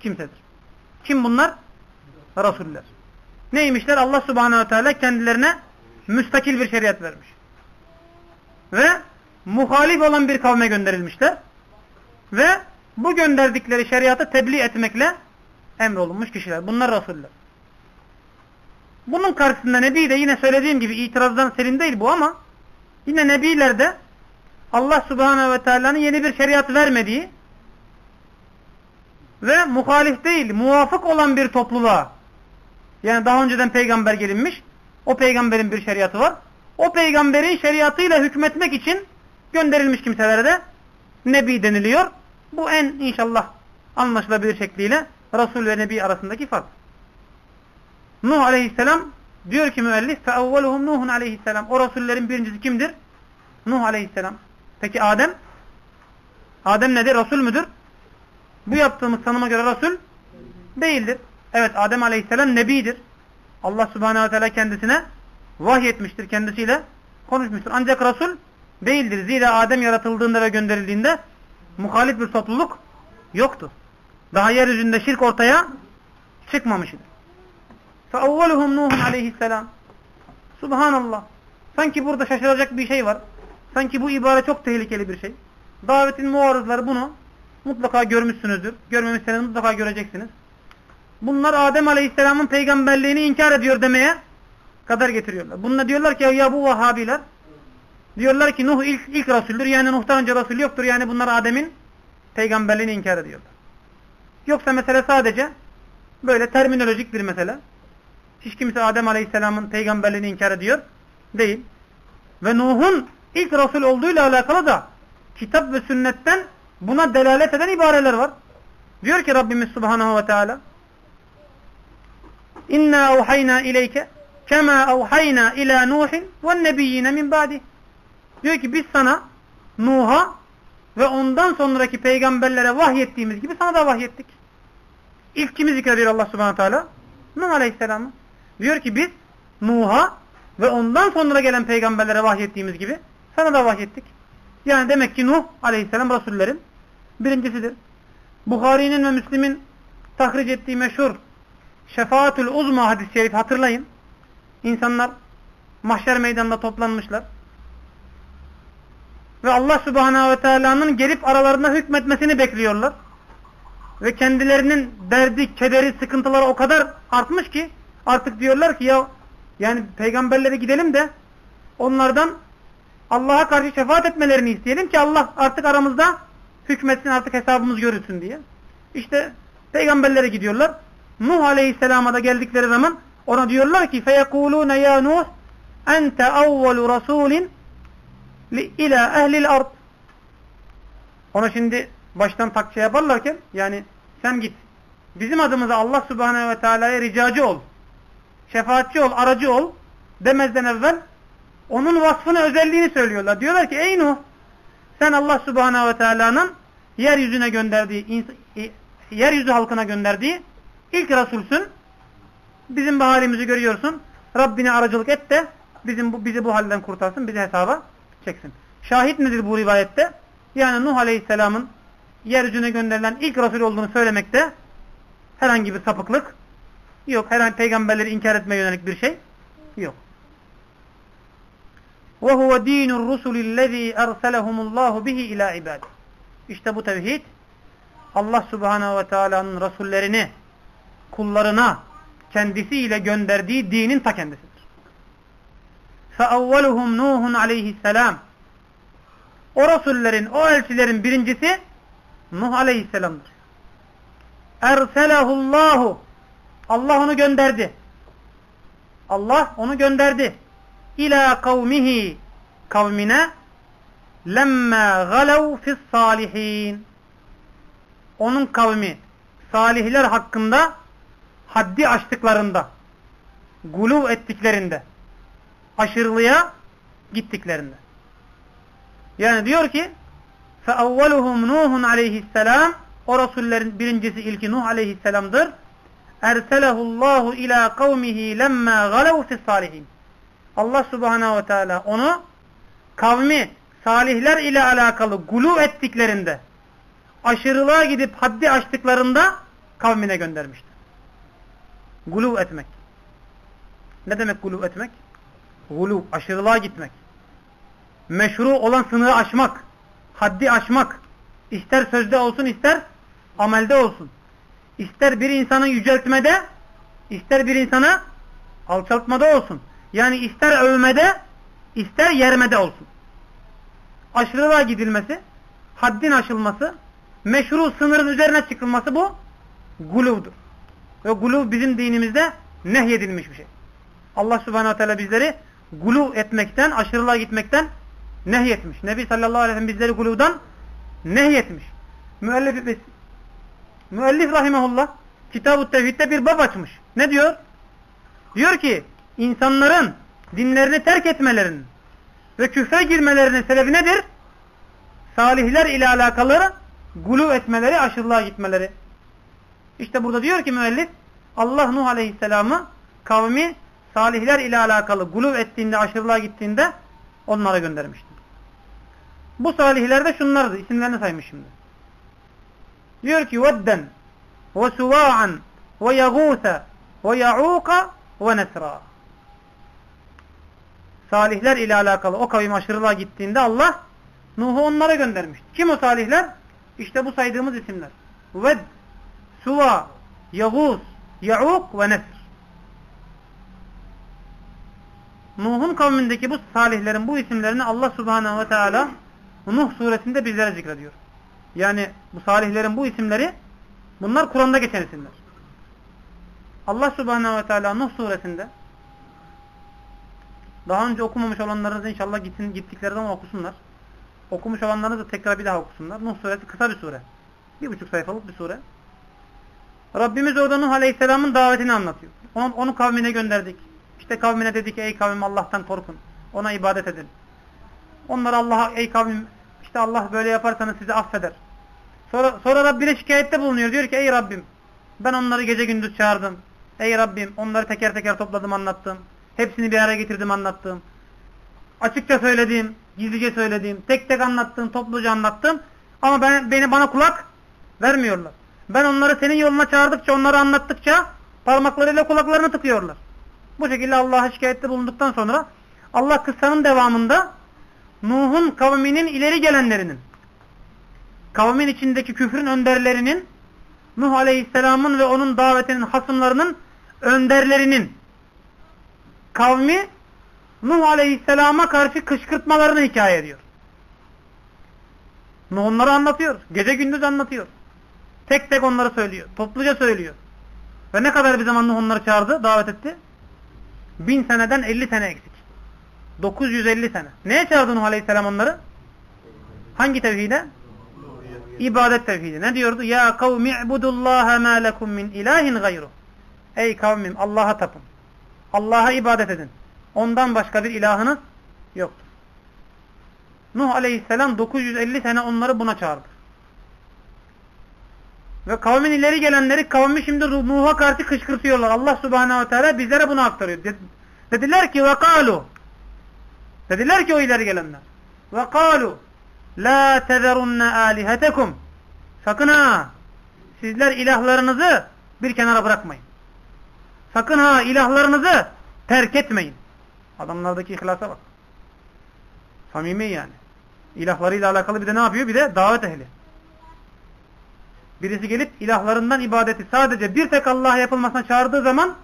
kimsedir. Kim bunlar? Resuller. Neymişler? Allah Subhanahu ve Teala kendilerine müstakil bir şeriat vermiş. Ve muhalif olan bir kavme gönderilmişler. Ve bu gönderdikleri şeriatı tebliğ etmekle emrolunmuş kişiler. Bunlar Resuller. Bunun karşısında Nebi de yine söylediğim gibi itirazdan serin değil bu ama yine Nebiler de Allah Subhanahu ve Teala'nın yeni bir şeriat vermediği ve muhalif değil, muvafık olan bir topluluğa yani daha önceden peygamber gelinmiş, o peygamberin bir şeriatı var. O peygamberin şeriatıyla hükmetmek için gönderilmiş kimselere de Nebi deniliyor. Bu en inşallah anlaşılabilir şekliyle Resul ve Nebi arasındaki fark. Nuh aleyhisselam diyor ki müellif فَاَوَّلُهُمْ Nuhun aleyhisselam. O Resullerin birincisi kimdir? Nuh aleyhisselam. Peki Adem? Adem nedir? Resul müdür? Bu yaptığımız tanıma göre Resul değildir. Evet Adem aleyhisselam Nebidir. Allah subhanehu ve teala kendisine vahyetmiştir. Kendisiyle konuşmuştur. Ancak Resul değildir. Zira Adem yaratıldığında ve gönderildiğinde muhalif bir topluluk yoktu. Daha yeryüzünde şirk ortaya çıkmamıştır. فَاَوَّلُهُمْ Nuhun aleyhisselam. Subhanallah. Sanki burada şaşıracak bir şey var. Sanki bu ibare çok tehlikeli bir şey. Davetin muarızları bunu mutlaka görmüşsünüzdür. Görmemişseniz mutlaka göreceksiniz. Bunlar Adem Aleyhisselam'ın peygamberliğini inkar ediyor demeye kadar getiriyorlar. Bununla diyorlar ki ya bu Vahabiler diyorlar ki Nuh ilk, ilk Resul'dür. Yani Nuh'tan önce Resul yoktur. Yani bunlar Adem'in peygamberliğini inkar ediyorlar. Yoksa mesele sadece böyle terminolojik bir mesele. Hiç kimse Adem Aleyhisselam'ın peygamberliğini inkar ediyor. Değil. Ve Nuh'un ilk Resul olduğuyla alakalı da kitap ve sünnetten buna delalet eden ibareler var. Diyor ki Rabbimiz Subhanahu ve Teala İnna evhayna ileyke kema evhayna ila Nuhin ve nebiyyine min ba'di. Diyor ki biz sana Nuh'a ve ondan sonraki peygamberlere vahyettiğimiz gibi sana da vahyettik. İlk kimi zikrediyor Allah subhanahu teala? Nuh aleyhisselamı. Diyor ki biz Nuh'a ve ondan sonra gelen peygamberlere vahyettiğimiz gibi sana da vahyettik. Yani demek ki Nuh aleyhisselam Resullerin birincisidir. Bukhari'nin ve Müslim'in tahric ettiği meşhur şefaatül uzma hadis-i şerif hatırlayın. İnsanlar mahşer meydanında toplanmışlar ve Allah Subhanahu ve Teala'nın gelip aralarına hükmetmesini bekliyorlar. Ve kendilerinin derdi, kederi, sıkıntıları o kadar artmış ki artık diyorlar ki ya yani peygamberlere gidelim de onlardan Allah'a karşı şefaat etmelerini isteyelim ki Allah artık aramızda hükmetsin artık hesabımız görülsün diye. İşte peygamberlere gidiyorlar. Nuh Aleyhisselam'a da geldikleri zaman ona diyorlar ki feyekulûne ya Nuh ente avvelu rasulin ila ehlil ard. Ona şimdi baştan takçe yaparlarken yani sen git. Bizim adımıza Allah Subhanahu ve Teala'ya ricacı ol. Şefaatçi ol, aracı ol demezden evvel onun vasfını, özelliğini söylüyorlar. Diyorlar ki ey Nuh sen Allah Subhanahu ve Teala'nın yeryüzüne gönderdiği, yeryüzü halkına gönderdiği ilk Resulsün. Bizim bu halimizi görüyorsun. Rabbine aracılık et de bizim bu, bizi bu halden kurtarsın, bizi hesaba çeksin. Şahit nedir bu rivayette? Yani Nuh Aleyhisselam'ın yeryüzüne gönderilen ilk Resul olduğunu söylemekte herhangi bir sapıklık yok. Herhangi peygamberleri inkar etmeye yönelik bir şey yok. وَهُوَ دِينُ الرُّسُلِ الَّذ۪ي اَرْسَلَهُمُ اللّٰهُ بِهِ اِلٰى عِبَادِ İşte bu tevhid Allah Subhanahu ve Teala'nın Resullerini kullarına kendisiyle gönderdiği dinin ta kendisidir. فَاَوَّلُهُمْ نُوهٌ aleyhisselam O Resullerin, o elçilerin birincisi Nuh aleyhisselamdır. اَرْسَلَهُ Allah onu gönderdi. Allah onu gönderdi ila kavmihi kavmine lemme galav fis salihin onun kavmi salihler hakkında haddi aştıklarında guluv ettiklerinde aşırılığa gittiklerinde yani diyor ki فَاَوَّلُهُمْ نُوهٌ aleyhisselam O Resullerin birincisi ilki Nuh aleyhisselamdır. اَرْسَلَهُ اللّٰهُ اِلَى قَوْمِهِ لَمَّا غَلَوْ فِي الصَّالِحِينَ Allah subhanahu ve teala onu kavmi salihler ile alakalı gulu ettiklerinde aşırılığa gidip haddi aştıklarında kavmine göndermişti. Gulu etmek. Ne demek gulu etmek? Gulu, aşırılığa gitmek. Meşru olan sınırı aşmak. Haddi aşmak. İster sözde olsun ister amelde olsun. İster bir insanı yüceltmede, ister bir insanı alçaltmada olsun. Yani ister övmede, ister yermede olsun. Aşırılığa gidilmesi, haddin aşılması, meşru sınırın üzerine çıkılması bu guluvdur. Ve guluv bizim dinimizde nehyedilmiş bir şey. Allah subhanahu teala bizleri guluv etmekten, aşırılığa gitmekten nehyetmiş. Nebi sallallahu aleyhi ve sellem bizleri guluvdan nehyetmiş. Müellif, müellif rahimahullah Kitab-ı Tevhid'de bir bab açmış. Ne diyor? Diyor ki insanların dinlerini terk etmelerinin ve küfre girmelerinin sebebi nedir? Salihler ile alakalı guluv etmeleri, aşırılığa gitmeleri. İşte burada diyor ki müellif Allah Nuh Aleyhisselam'ı kavmi salihler ile alakalı guluv ettiğinde, aşırılığa gittiğinde onlara göndermişti. Bu salihler de şunlardı. İsimlerini saymış şimdi. Diyor ki vedden ve suva'an ve yagûse ve ya'ûka ve nesra. Salihler ile alakalı o kavim aşırılığa gittiğinde Allah Nuh'u onlara göndermişti. Kim o salihler? İşte bu saydığımız isimler. Ved, Suva, Yağuz, Ya'uk ve Nesr. Nuh'un kavmindeki bu salihlerin bu isimlerini Allah Subhanahu ve Teala Nuh suresinde bizlere zikrediyor. Yani bu salihlerin bu isimleri bunlar Kur'an'da geçen isimler. Allah Subhanahu ve Teala Nuh suresinde daha önce okumamış olanlarınız inşallah gitsin, gittikleri okusunlar. Okumuş olanlarınız da tekrar bir daha okusunlar. Nuh suresi kısa bir sure. Bir buçuk sayfalık bir sure. Rabbimiz orada Nuh Aleyhisselam'ın davetini anlatıyor. Onu, onu kavmine gönderdik. İşte kavmine dedi ki ey kavim Allah'tan korkun. Ona ibadet edin. Onlara Allah'a ey kavim işte Allah böyle yaparsanız sizi affeder. Sonra, sonra Rabbine şikayette bulunuyor. Diyor ki ey Rabbim ben onları gece gündüz çağırdım. Ey Rabbim onları teker teker topladım anlattım. Hepsini bir araya getirdim anlattım. Açıkça söylediğim, gizlice söylediğim, tek tek anlattığım, topluca anlattım. Ama ben, beni bana kulak vermiyorlar. Ben onları senin yoluna çağırdıkça, onları anlattıkça parmaklarıyla kulaklarını tıkıyorlar. Bu şekilde Allah'a şikayette bulunduktan sonra Allah kıssanın devamında Nuh'un kavminin ileri gelenlerinin kavmin içindeki küfrün önderlerinin Nuh Aleyhisselam'ın ve onun davetinin hasımlarının önderlerinin kavmi Nuh Aleyhisselam'a karşı kışkırtmalarını hikaye ediyor. Nuh onları anlatıyor. Gece gündüz anlatıyor. Tek tek onları söylüyor. Topluca söylüyor. Ve ne kadar bir zaman Nuh onları çağırdı, davet etti? Bin seneden elli sene eksik. 950 sene. Neye çağırdı Nuh Aleyhisselam onları? Hangi tevhide? İbadet tevhidi. Ne diyordu? Ya kavmi ibudullaha ma lekum min ilahin gayru. Ey kavmim Allah'a tapın. Allah'a ibadet edin. Ondan başka bir ilahınız yoktur. Nuh aleyhisselam 950 sene onları buna çağırdı. Ve kavmin ileri gelenleri kavmi şimdi Nuh'a karşı kışkırtıyorlar. Allah subhanehu ve teala bizlere bunu aktarıyor. Dediler ki وَقَالُوا Dediler ki o ileri gelenler. وَقَالُوا لَا تَذَرُنَّ آلِهَتَكُمْ Sakın ha! Sizler ilahlarınızı bir kenara bırakmayın. Sakın ha ilahlarınızı terk etmeyin. Adamlardaki ihlasa bak. Samimi yani. İlahlarıyla alakalı bir de ne yapıyor? Bir de davet ehli. Birisi gelip ilahlarından ibadeti sadece bir tek Allah'a yapılmasına çağırdığı zaman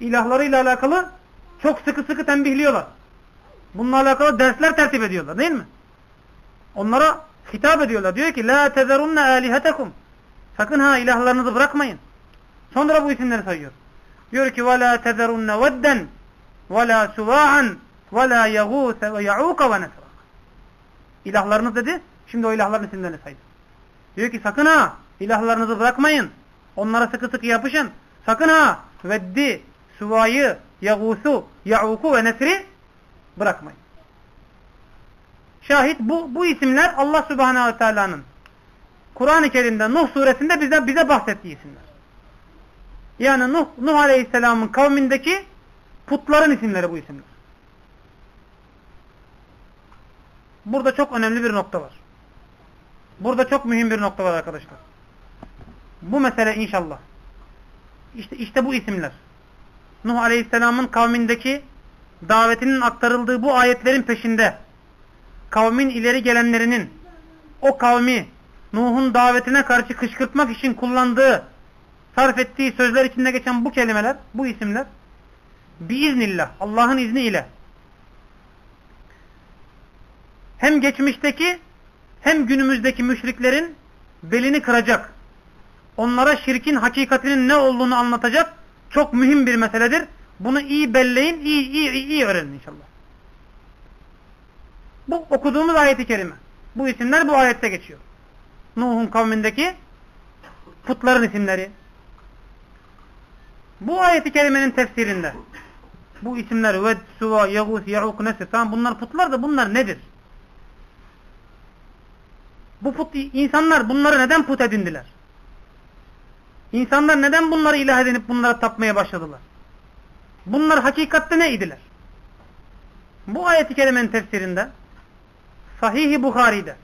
ilahlarıyla alakalı çok sıkı sıkı tembihliyorlar. Bununla alakalı dersler tertip ediyorlar değil mi? Onlara hitap ediyorlar. Diyor ki la tezerunne alihetekum. Sakın ha ilahlarınızı bırakmayın. Sonra bu isimleri sayıyor. Diyor ki ve la tezerunne vedden ve la suva'an ve la yagûse ve ya'ûka ve nesra. İlahlarınız dedi. Şimdi o ilahların isimlerini saydı. Diyor ki sakın ha ilahlarınızı bırakmayın. Onlara sıkı sıkı yapışın. Sakın ha veddi, suvayı, yagûsu, ya'ûku ve nesri bırakmayın. Şahit bu, bu isimler Allah Subhanahu ve Teala'nın Kur'an-ı Kerim'de Nuh suresinde bize bize bahsettiği isimler. Yani Nuh, Nuh Aleyhisselam'ın kavmindeki putların isimleri bu isimler. Burada çok önemli bir nokta var. Burada çok mühim bir nokta var arkadaşlar. Bu mesele inşallah. İşte, işte bu isimler. Nuh Aleyhisselam'ın kavmindeki davetinin aktarıldığı bu ayetlerin peşinde kavmin ileri gelenlerinin o kavmi Nuh'un davetine karşı kışkırtmak için kullandığı sarf ettiği sözler içinde geçen bu kelimeler, bu isimler biiznillah, Allah'ın izniyle hem geçmişteki hem günümüzdeki müşriklerin belini kıracak. Onlara şirkin hakikatinin ne olduğunu anlatacak çok mühim bir meseledir. Bunu iyi belleyin, iyi iyi iyi öğrenin inşallah. Bu okuduğumuz ayeti kerime. Bu isimler bu ayette geçiyor. Nuh'un kavmindeki putların isimleri. Bu ayeti kerimenin tefsirinde bu isimler Ved, Suva, Yağus, Ya'uk, Nesir tamam bunlar putlar da bunlar nedir? Bu put, insanlar bunları neden put edindiler? İnsanlar neden bunları ilah edinip bunlara tapmaya başladılar? Bunlar hakikatte ne idiler? Bu ayeti kerimenin tefsirinde Sahih-i Bukhari'de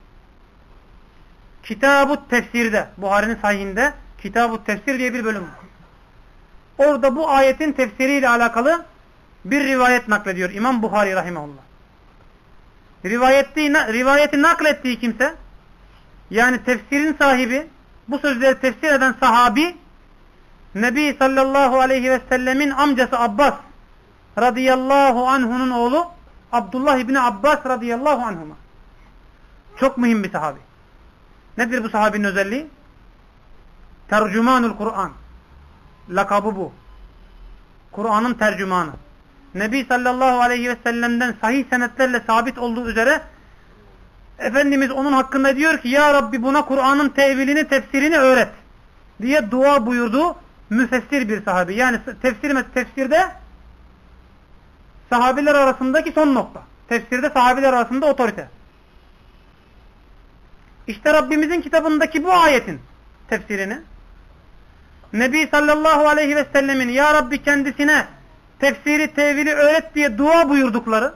Kitab-ı Tefsir'de Buhari'nin sahihinde Kitab-ı Tefsir diye bir bölüm var. Orada bu ayetin tefsiriyle alakalı bir rivayet naklediyor İmam Buhari rahimahullah. Rivayeti, rivayeti naklettiği kimse yani tefsirin sahibi bu sözleri tefsir eden sahabi Nebi sallallahu aleyhi ve sellemin amcası Abbas radıyallahu anhunun oğlu Abdullah İbni Abbas radıyallahu anhuma. Çok mühim bir sahabi. Nedir bu sahabinin özelliği? Tercümanul Kur'an. Lakabı bu. Kur'an'ın tercümanı. Nebi sallallahu aleyhi ve sellem'den sahih senetlerle sabit olduğu üzere Efendimiz onun hakkında diyor ki Ya Rabbi buna Kur'an'ın tevilini, tefsirini öğret diye dua buyurdu müfessir bir sahabi. Yani tefsir, tefsirde sahabiler arasındaki son nokta. Tefsirde sahabiler arasında otorite. İşte Rabbimizin kitabındaki bu ayetin tefsirini Nebi sallallahu aleyhi ve sellemin Ya Rabbi kendisine tefsiri, tevili öğret diye dua buyurdukları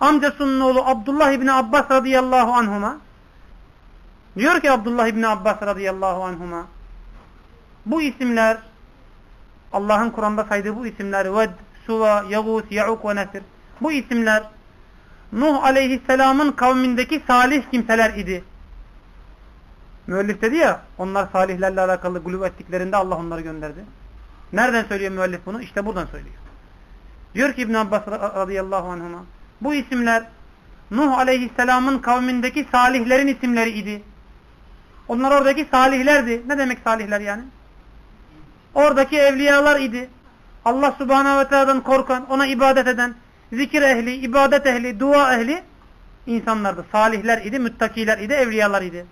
amcasının oğlu Abdullah İbni Abbas radıyallahu anhuma diyor ki Abdullah İbni Abbas radıyallahu anhuma bu isimler Allah'ın Kur'an'da saydığı bu isimler Ved, Suva, Yavuz, Ya'uk ve Nesir bu isimler Nuh aleyhisselamın kavmindeki salih kimseler idi. Müellif dedi ya onlar salihlerle alakalı guluv ettiklerinde Allah onları gönderdi. Nereden söylüyor müellif bunu? İşte buradan söylüyor. Diyor ki İbn Abbas radıyallahu anhuma bu isimler Nuh aleyhisselamın kavmindeki salihlerin isimleri idi. Onlar oradaki salihlerdi. Ne demek salihler yani? Oradaki evliyalar idi. Allah subhanahu ve teala'dan korkan, ona ibadet eden, zikir ehli, ibadet ehli, dua ehli insanlardı. Salihler idi, müttakiler idi, evliyalar idi.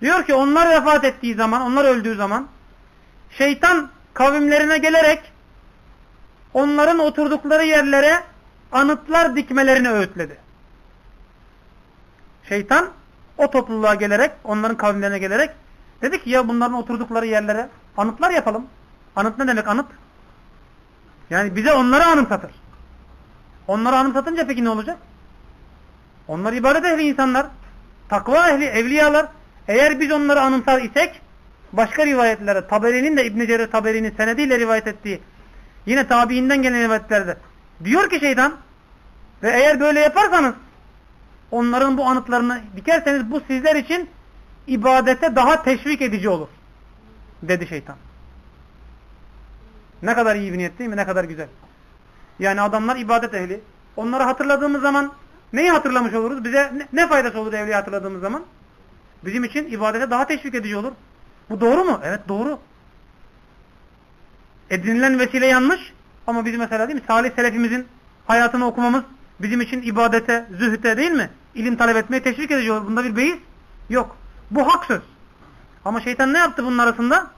Diyor ki onlar vefat ettiği zaman, onlar öldüğü zaman şeytan kavimlerine gelerek onların oturdukları yerlere anıtlar dikmelerini öğütledi. Şeytan o topluluğa gelerek, onların kavimlerine gelerek dedi ki ya bunların oturdukları yerlere anıtlar yapalım. Anıt ne demek anıt? Yani bize onları anımsatır. Onları anımsatınca peki ne olacak? Onlar ibadet ehli insanlar. Takva ehli, evliyalar. Eğer biz onları anımsar isek başka rivayetlere Taberi'nin de İbn-i Cerir Taberi'nin senediyle rivayet ettiği yine tabiinden gelen rivayetlerde diyor ki şeytan ve eğer böyle yaparsanız onların bu anıtlarını dikerseniz bu sizler için ibadete daha teşvik edici olur. Dedi şeytan. Ne kadar iyi bir niyet değil mi? Ne kadar güzel. Yani adamlar ibadet ehli. Onları hatırladığımız zaman neyi hatırlamış oluruz? Bize ne, ne faydası olur evliya hatırladığımız zaman? Bizim için ibadete daha teşvik edici olur. Bu doğru mu? Evet doğru. Edinilen vesile yanlış. Ama biz mesela değil mi? Salih selefimizin hayatını okumamız bizim için ibadete, zühte değil mi? İlim talep etmeye teşvik edici olur. Bunda bir beyiz yok. Bu hak söz. Ama şeytan ne yaptı bunun arasında?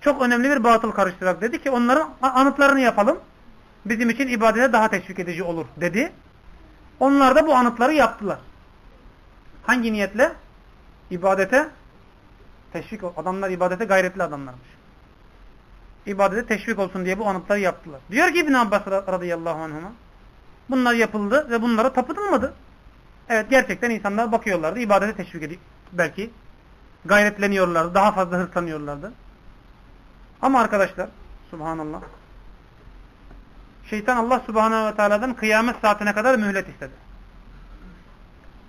Çok önemli bir batıl karıştırarak dedi ki onların anıtlarını yapalım. Bizim için ibadete daha teşvik edici olur dedi. Onlar da bu anıtları yaptılar. Hangi niyetle? İbadete teşvik. Adamlar ibadete gayretli adamlarmış. İbadete teşvik olsun diye bu anıtları yaptılar. Diyor ki İbn Abbas radıyallahu anhuma bunlar yapıldı ve bunlara tapınılmadı. Evet gerçekten insanlar bakıyorlardı. ibadete teşvik edip belki gayretleniyorlardı. Daha fazla hırslanıyorlardı. Ama arkadaşlar subhanallah şeytan Allah subhanahu ve teala'dan kıyamet saatine kadar mühlet istedi.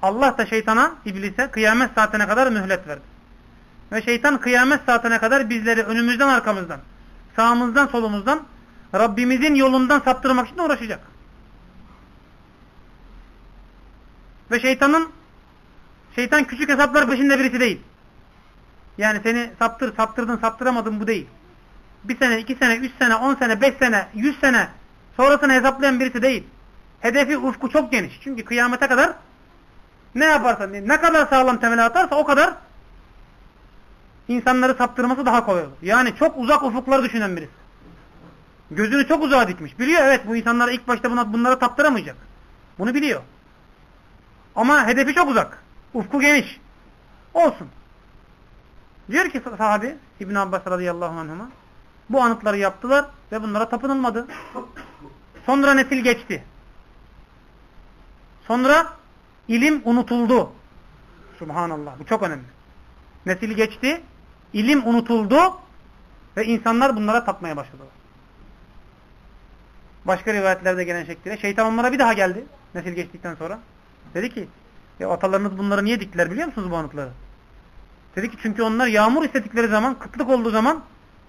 Allah da şeytana, iblise kıyamet saatine kadar mühlet verdi. Ve şeytan kıyamet saatine kadar bizleri önümüzden arkamızdan, sağımızdan solumuzdan Rabbimizin yolundan saptırmak için uğraşacak. Ve şeytanın şeytan küçük hesaplar peşinde birisi değil. Yani seni saptır, saptırdın, saptıramadın bu değil. Bir sene, iki sene, üç sene, on sene, beş sene, yüz sene sonrasını hesaplayan birisi değil. Hedefi, ufku çok geniş. Çünkü kıyamete kadar ne yaparsan, ne kadar sağlam temel atarsa o kadar insanları saptırması daha kolay olur. Yani çok uzak ufukları düşünen birisi. Gözünü çok uzağa dikmiş. Biliyor evet bu insanlara ilk başta buna, bunlara taptıramayacak. Bunu biliyor. Ama hedefi çok uzak. Ufku geniş. Olsun. Diyor ki sahabi İbn Abbas radıyallahu anhuma bu anıtları yaptılar ve bunlara tapınılmadı. Sonra nesil geçti. Sonra ilim unutuldu. Subhanallah. Bu çok önemli. Nesil geçti, ilim unutuldu ve insanlar bunlara tapmaya başladılar. Başka rivayetlerde gelen şekliyle şeytan onlara bir daha geldi. Nesil geçtikten sonra. Dedi ki ya atalarınız bunları niye diktiler biliyor musunuz bu anıtları? Dedi ki çünkü onlar yağmur istedikleri zaman, kıtlık olduğu zaman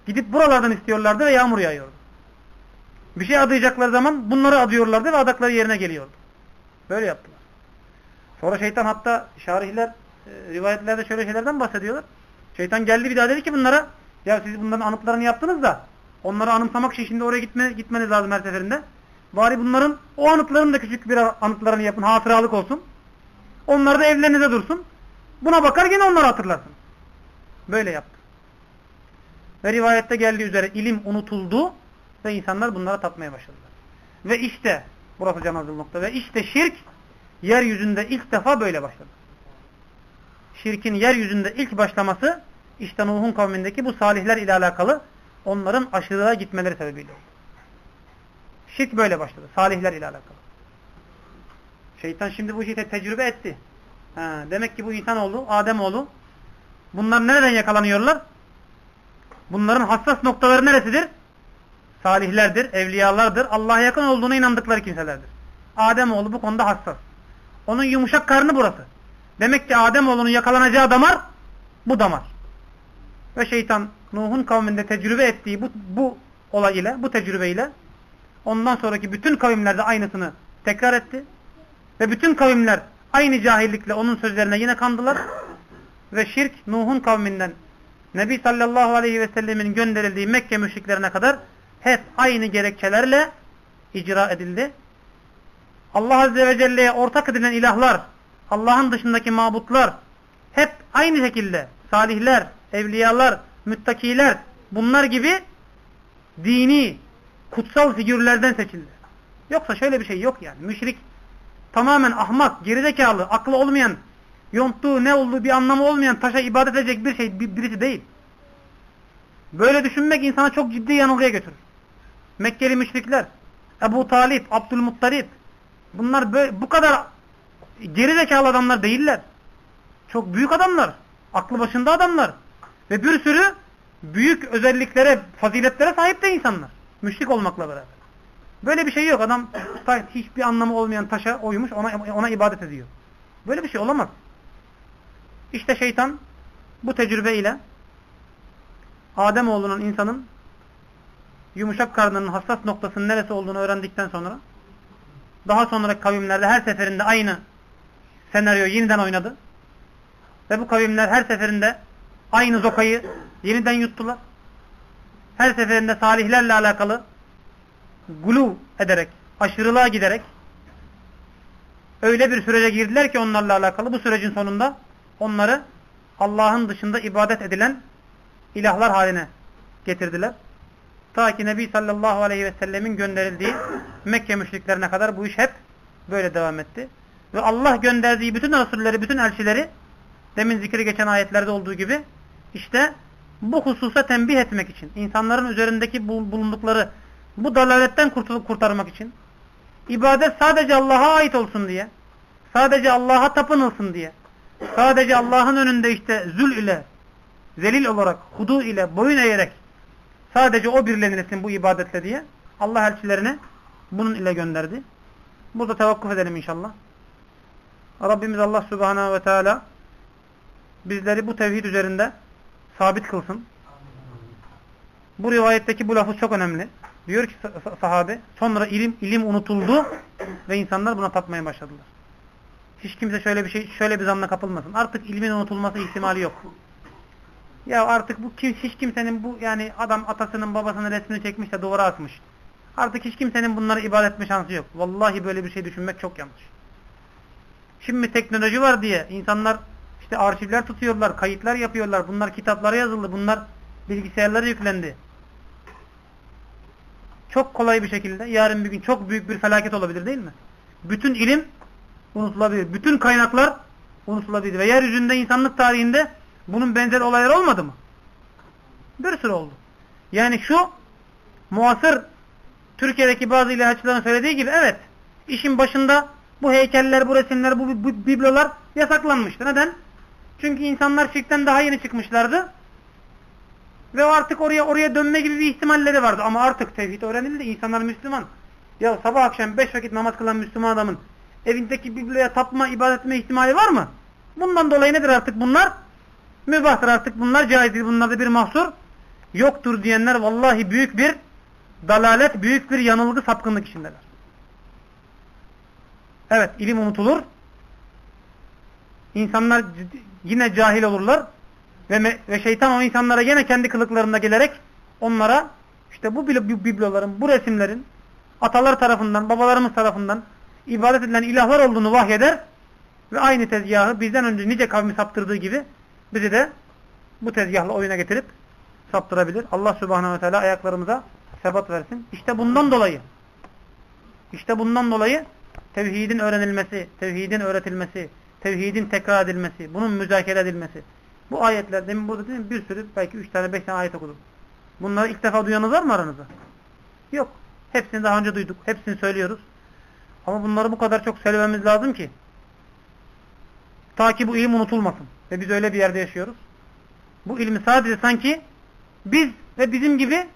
gidip buralardan istiyorlardı ve yağmur yağıyordu. Bir şey adayacakları zaman bunları adıyorlardı ve adakları yerine geliyordu. Böyle yaptılar. Sonra şeytan hatta şarihler e, rivayetlerde şöyle şeylerden bahsediyorlar. Şeytan geldi bir daha dedi ki bunlara ya siz bunların anıtlarını yaptınız da onları anımsamak için şimdi oraya gitme, gitmeniz lazım her seferinde. Bari bunların o anıtların da küçük bir anıtlarını yapın. Hatıralık olsun. Onlar da evlerinize dursun. Buna bakar gene onları hatırlarsın. Böyle yaptı. Ve rivayette geldiği üzere ilim unutuldu ve insanlar bunlara tapmaya başladılar. Ve işte burası can nokta ve işte şirk yeryüzünde ilk defa böyle başladı. Şirkin yeryüzünde ilk başlaması işte Nuh'un kavmindeki bu salihler ile alakalı onların aşırıya gitmeleri sebebiyle oldu. Şirk böyle başladı. Salihler ile alakalı. Şeytan şimdi bu işi te tecrübe etti. Ha, demek ki bu insan oldu, Adem oldu. Bunlar nereden yakalanıyorlar? Bunların hassas noktaları neresidir? Salihlerdir, evliyalardır. Allah'a yakın olduğuna inandıkları kimselerdir. Adem oğlu bu konuda hassas. Onun yumuşak karnı burası. Demek ki Adem oğlunun yakalanacağı damar bu damar. Ve şeytan Nuh'un kavminde tecrübe ettiği bu, bu olay ile, bu tecrübeyle ondan sonraki bütün kavimlerde aynısını tekrar etti. Ve bütün kavimler aynı cahillikle onun sözlerine yine kandılar. Ve şirk Nuh'un kavminden Nebi sallallahu aleyhi ve sellemin gönderildiği Mekke müşriklerine kadar hep aynı gerekçelerle icra edildi. Allah Azze ve Celle'ye ortak edilen ilahlar, Allah'ın dışındaki mabutlar hep aynı şekilde salihler, evliyalar, müttakiler bunlar gibi dini, kutsal figürlerden seçildi. Yoksa şöyle bir şey yok yani. Müşrik tamamen ahmak, gerizekalı, aklı olmayan, yonttuğu ne olduğu bir anlamı olmayan taşa ibadet edecek bir şey birisi değil. Böyle düşünmek insana çok ciddi yanılgıya götürür. Mekkeli müşrikler, Ebu Talip, Abdülmuttalip bunlar böyle, bu kadar gerizekalı adamlar değiller. Çok büyük adamlar. Aklı başında adamlar. Ve bir sürü büyük özelliklere, faziletlere sahip de insanlar. Müşrik olmakla beraber. Böyle bir şey yok. Adam hiçbir anlamı olmayan taşa oymuş ona, ona ibadet ediyor. Böyle bir şey olamaz. İşte şeytan bu tecrübe ile Ademoğlunun insanın yumuşak karnının hassas noktasının neresi olduğunu öğrendikten sonra daha sonraki kavimlerde her seferinde aynı senaryo yeniden oynadı. Ve bu kavimler her seferinde aynı zokayı yeniden yuttular. Her seferinde salihlerle alakalı gulu ederek, aşırılığa giderek öyle bir sürece girdiler ki onlarla alakalı bu sürecin sonunda onları Allah'ın dışında ibadet edilen ilahlar haline getirdiler. Ta ki Nebi sallallahu aleyhi ve sellemin gönderildiği Mekke müşriklerine kadar bu iş hep böyle devam etti. Ve Allah gönderdiği bütün Resulleri, bütün elçileri demin zikri geçen ayetlerde olduğu gibi işte bu hususa tembih etmek için, insanların üzerindeki bulundukları bu dalaletten kurtulup kurtarmak için, ibadet sadece Allah'a ait olsun diye, sadece Allah'a tapınılsın diye, sadece Allah'ın önünde işte zül ile, zelil olarak, hudu ile, boyun eğerek sadece o birlenilsin bu ibadetle diye Allah elçilerini bunun ile gönderdi. Burada tevakkuf edelim inşallah. Rabbimiz Allah Subhanahu ve Teala bizleri bu tevhid üzerinde sabit kılsın. Bu rivayetteki bu lafız çok önemli. Diyor ki sahabe sonra ilim ilim unutuldu ve insanlar buna tapmaya başladılar. Hiç kimse şöyle bir şey şöyle bir zanna kapılmasın. Artık ilmin unutulması ihtimali yok. Ya artık bu kim hiç kimsenin bu yani adam atasının babasının resmini çekmiş de duvara asmış. Artık hiç kimsenin bunları ibadet etme şansı yok. Vallahi böyle bir şey düşünmek çok yanlış. Şimdi teknoloji var diye insanlar işte arşivler tutuyorlar, kayıtlar yapıyorlar. Bunlar kitaplara yazıldı. Bunlar bilgisayarlara yüklendi. Çok kolay bir şekilde yarın bir gün çok büyük bir felaket olabilir değil mi? Bütün ilim unutulabilir. Bütün kaynaklar unutulabilir. Ve yeryüzünde insanlık tarihinde bunun benzer olaylar olmadı mı? Bir sürü oldu. Yani şu muasır Türkiye'deki bazı ilahiyatçıların söylediği gibi evet işin başında bu heykeller, bu resimler, bu, biblolar yasaklanmıştı. Neden? Çünkü insanlar şirkten daha yeni çıkmışlardı. Ve artık oraya oraya dönme gibi bir ihtimalleri vardı. Ama artık tevhid öğrenildi. İnsanlar Müslüman. Ya sabah akşam beş vakit namaz kılan Müslüman adamın evindeki bibloya tapma, ibadet etme ihtimali var mı? Bundan dolayı nedir artık bunlar? Mübahtır artık bunlar caizdir. Bunlarda bir mahsur yoktur diyenler vallahi büyük bir dalalet, büyük bir yanılgı, sapkınlık içindeler. Evet ilim unutulur. İnsanlar yine cahil olurlar. Ve, ve şeytan o insanlara yine kendi kılıklarında gelerek onlara işte bu bibloların, bu resimlerin atalar tarafından, babalarımız tarafından ibadet edilen ilahlar olduğunu vahyeder ve aynı tezgahı bizden önce nice kavmi saptırdığı gibi bizi de bu tezgahla oyuna getirip saptırabilir. Allah subhanehu ve teala ayaklarımıza sebat versin. İşte bundan dolayı işte bundan dolayı tevhidin öğrenilmesi, tevhidin öğretilmesi, tevhidin tekrar edilmesi, bunun müzakere edilmesi. Bu ayetler, demin burada dedim bir sürü, belki üç tane, beş tane ayet okudum. Bunları ilk defa duyanız var mı aranızda? Yok. Hepsini daha önce duyduk. Hepsini söylüyoruz. Ama bunları bu kadar çok söylememiz lazım ki ta ki bu ilim unutulmasın. Ve biz öyle bir yerde yaşıyoruz. Bu ilmi sadece sanki biz ve bizim gibi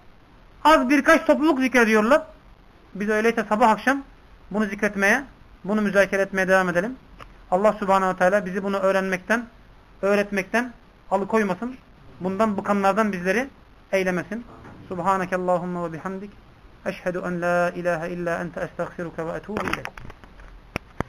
az birkaç topluluk zikrediyorlar. Biz öyleyse sabah akşam bunu zikretmeye, bunu müzakere etmeye devam edelim. Allah subhanehu ve teala bizi bunu öğrenmekten, öğretmekten alıkoymasın. Bundan bıkanlardan bizleri eylemesin. Subhaneke Allahumma ve bihamdik. Eşhedü en la ilahe illa ente estağfiruke ve etubu ileyk.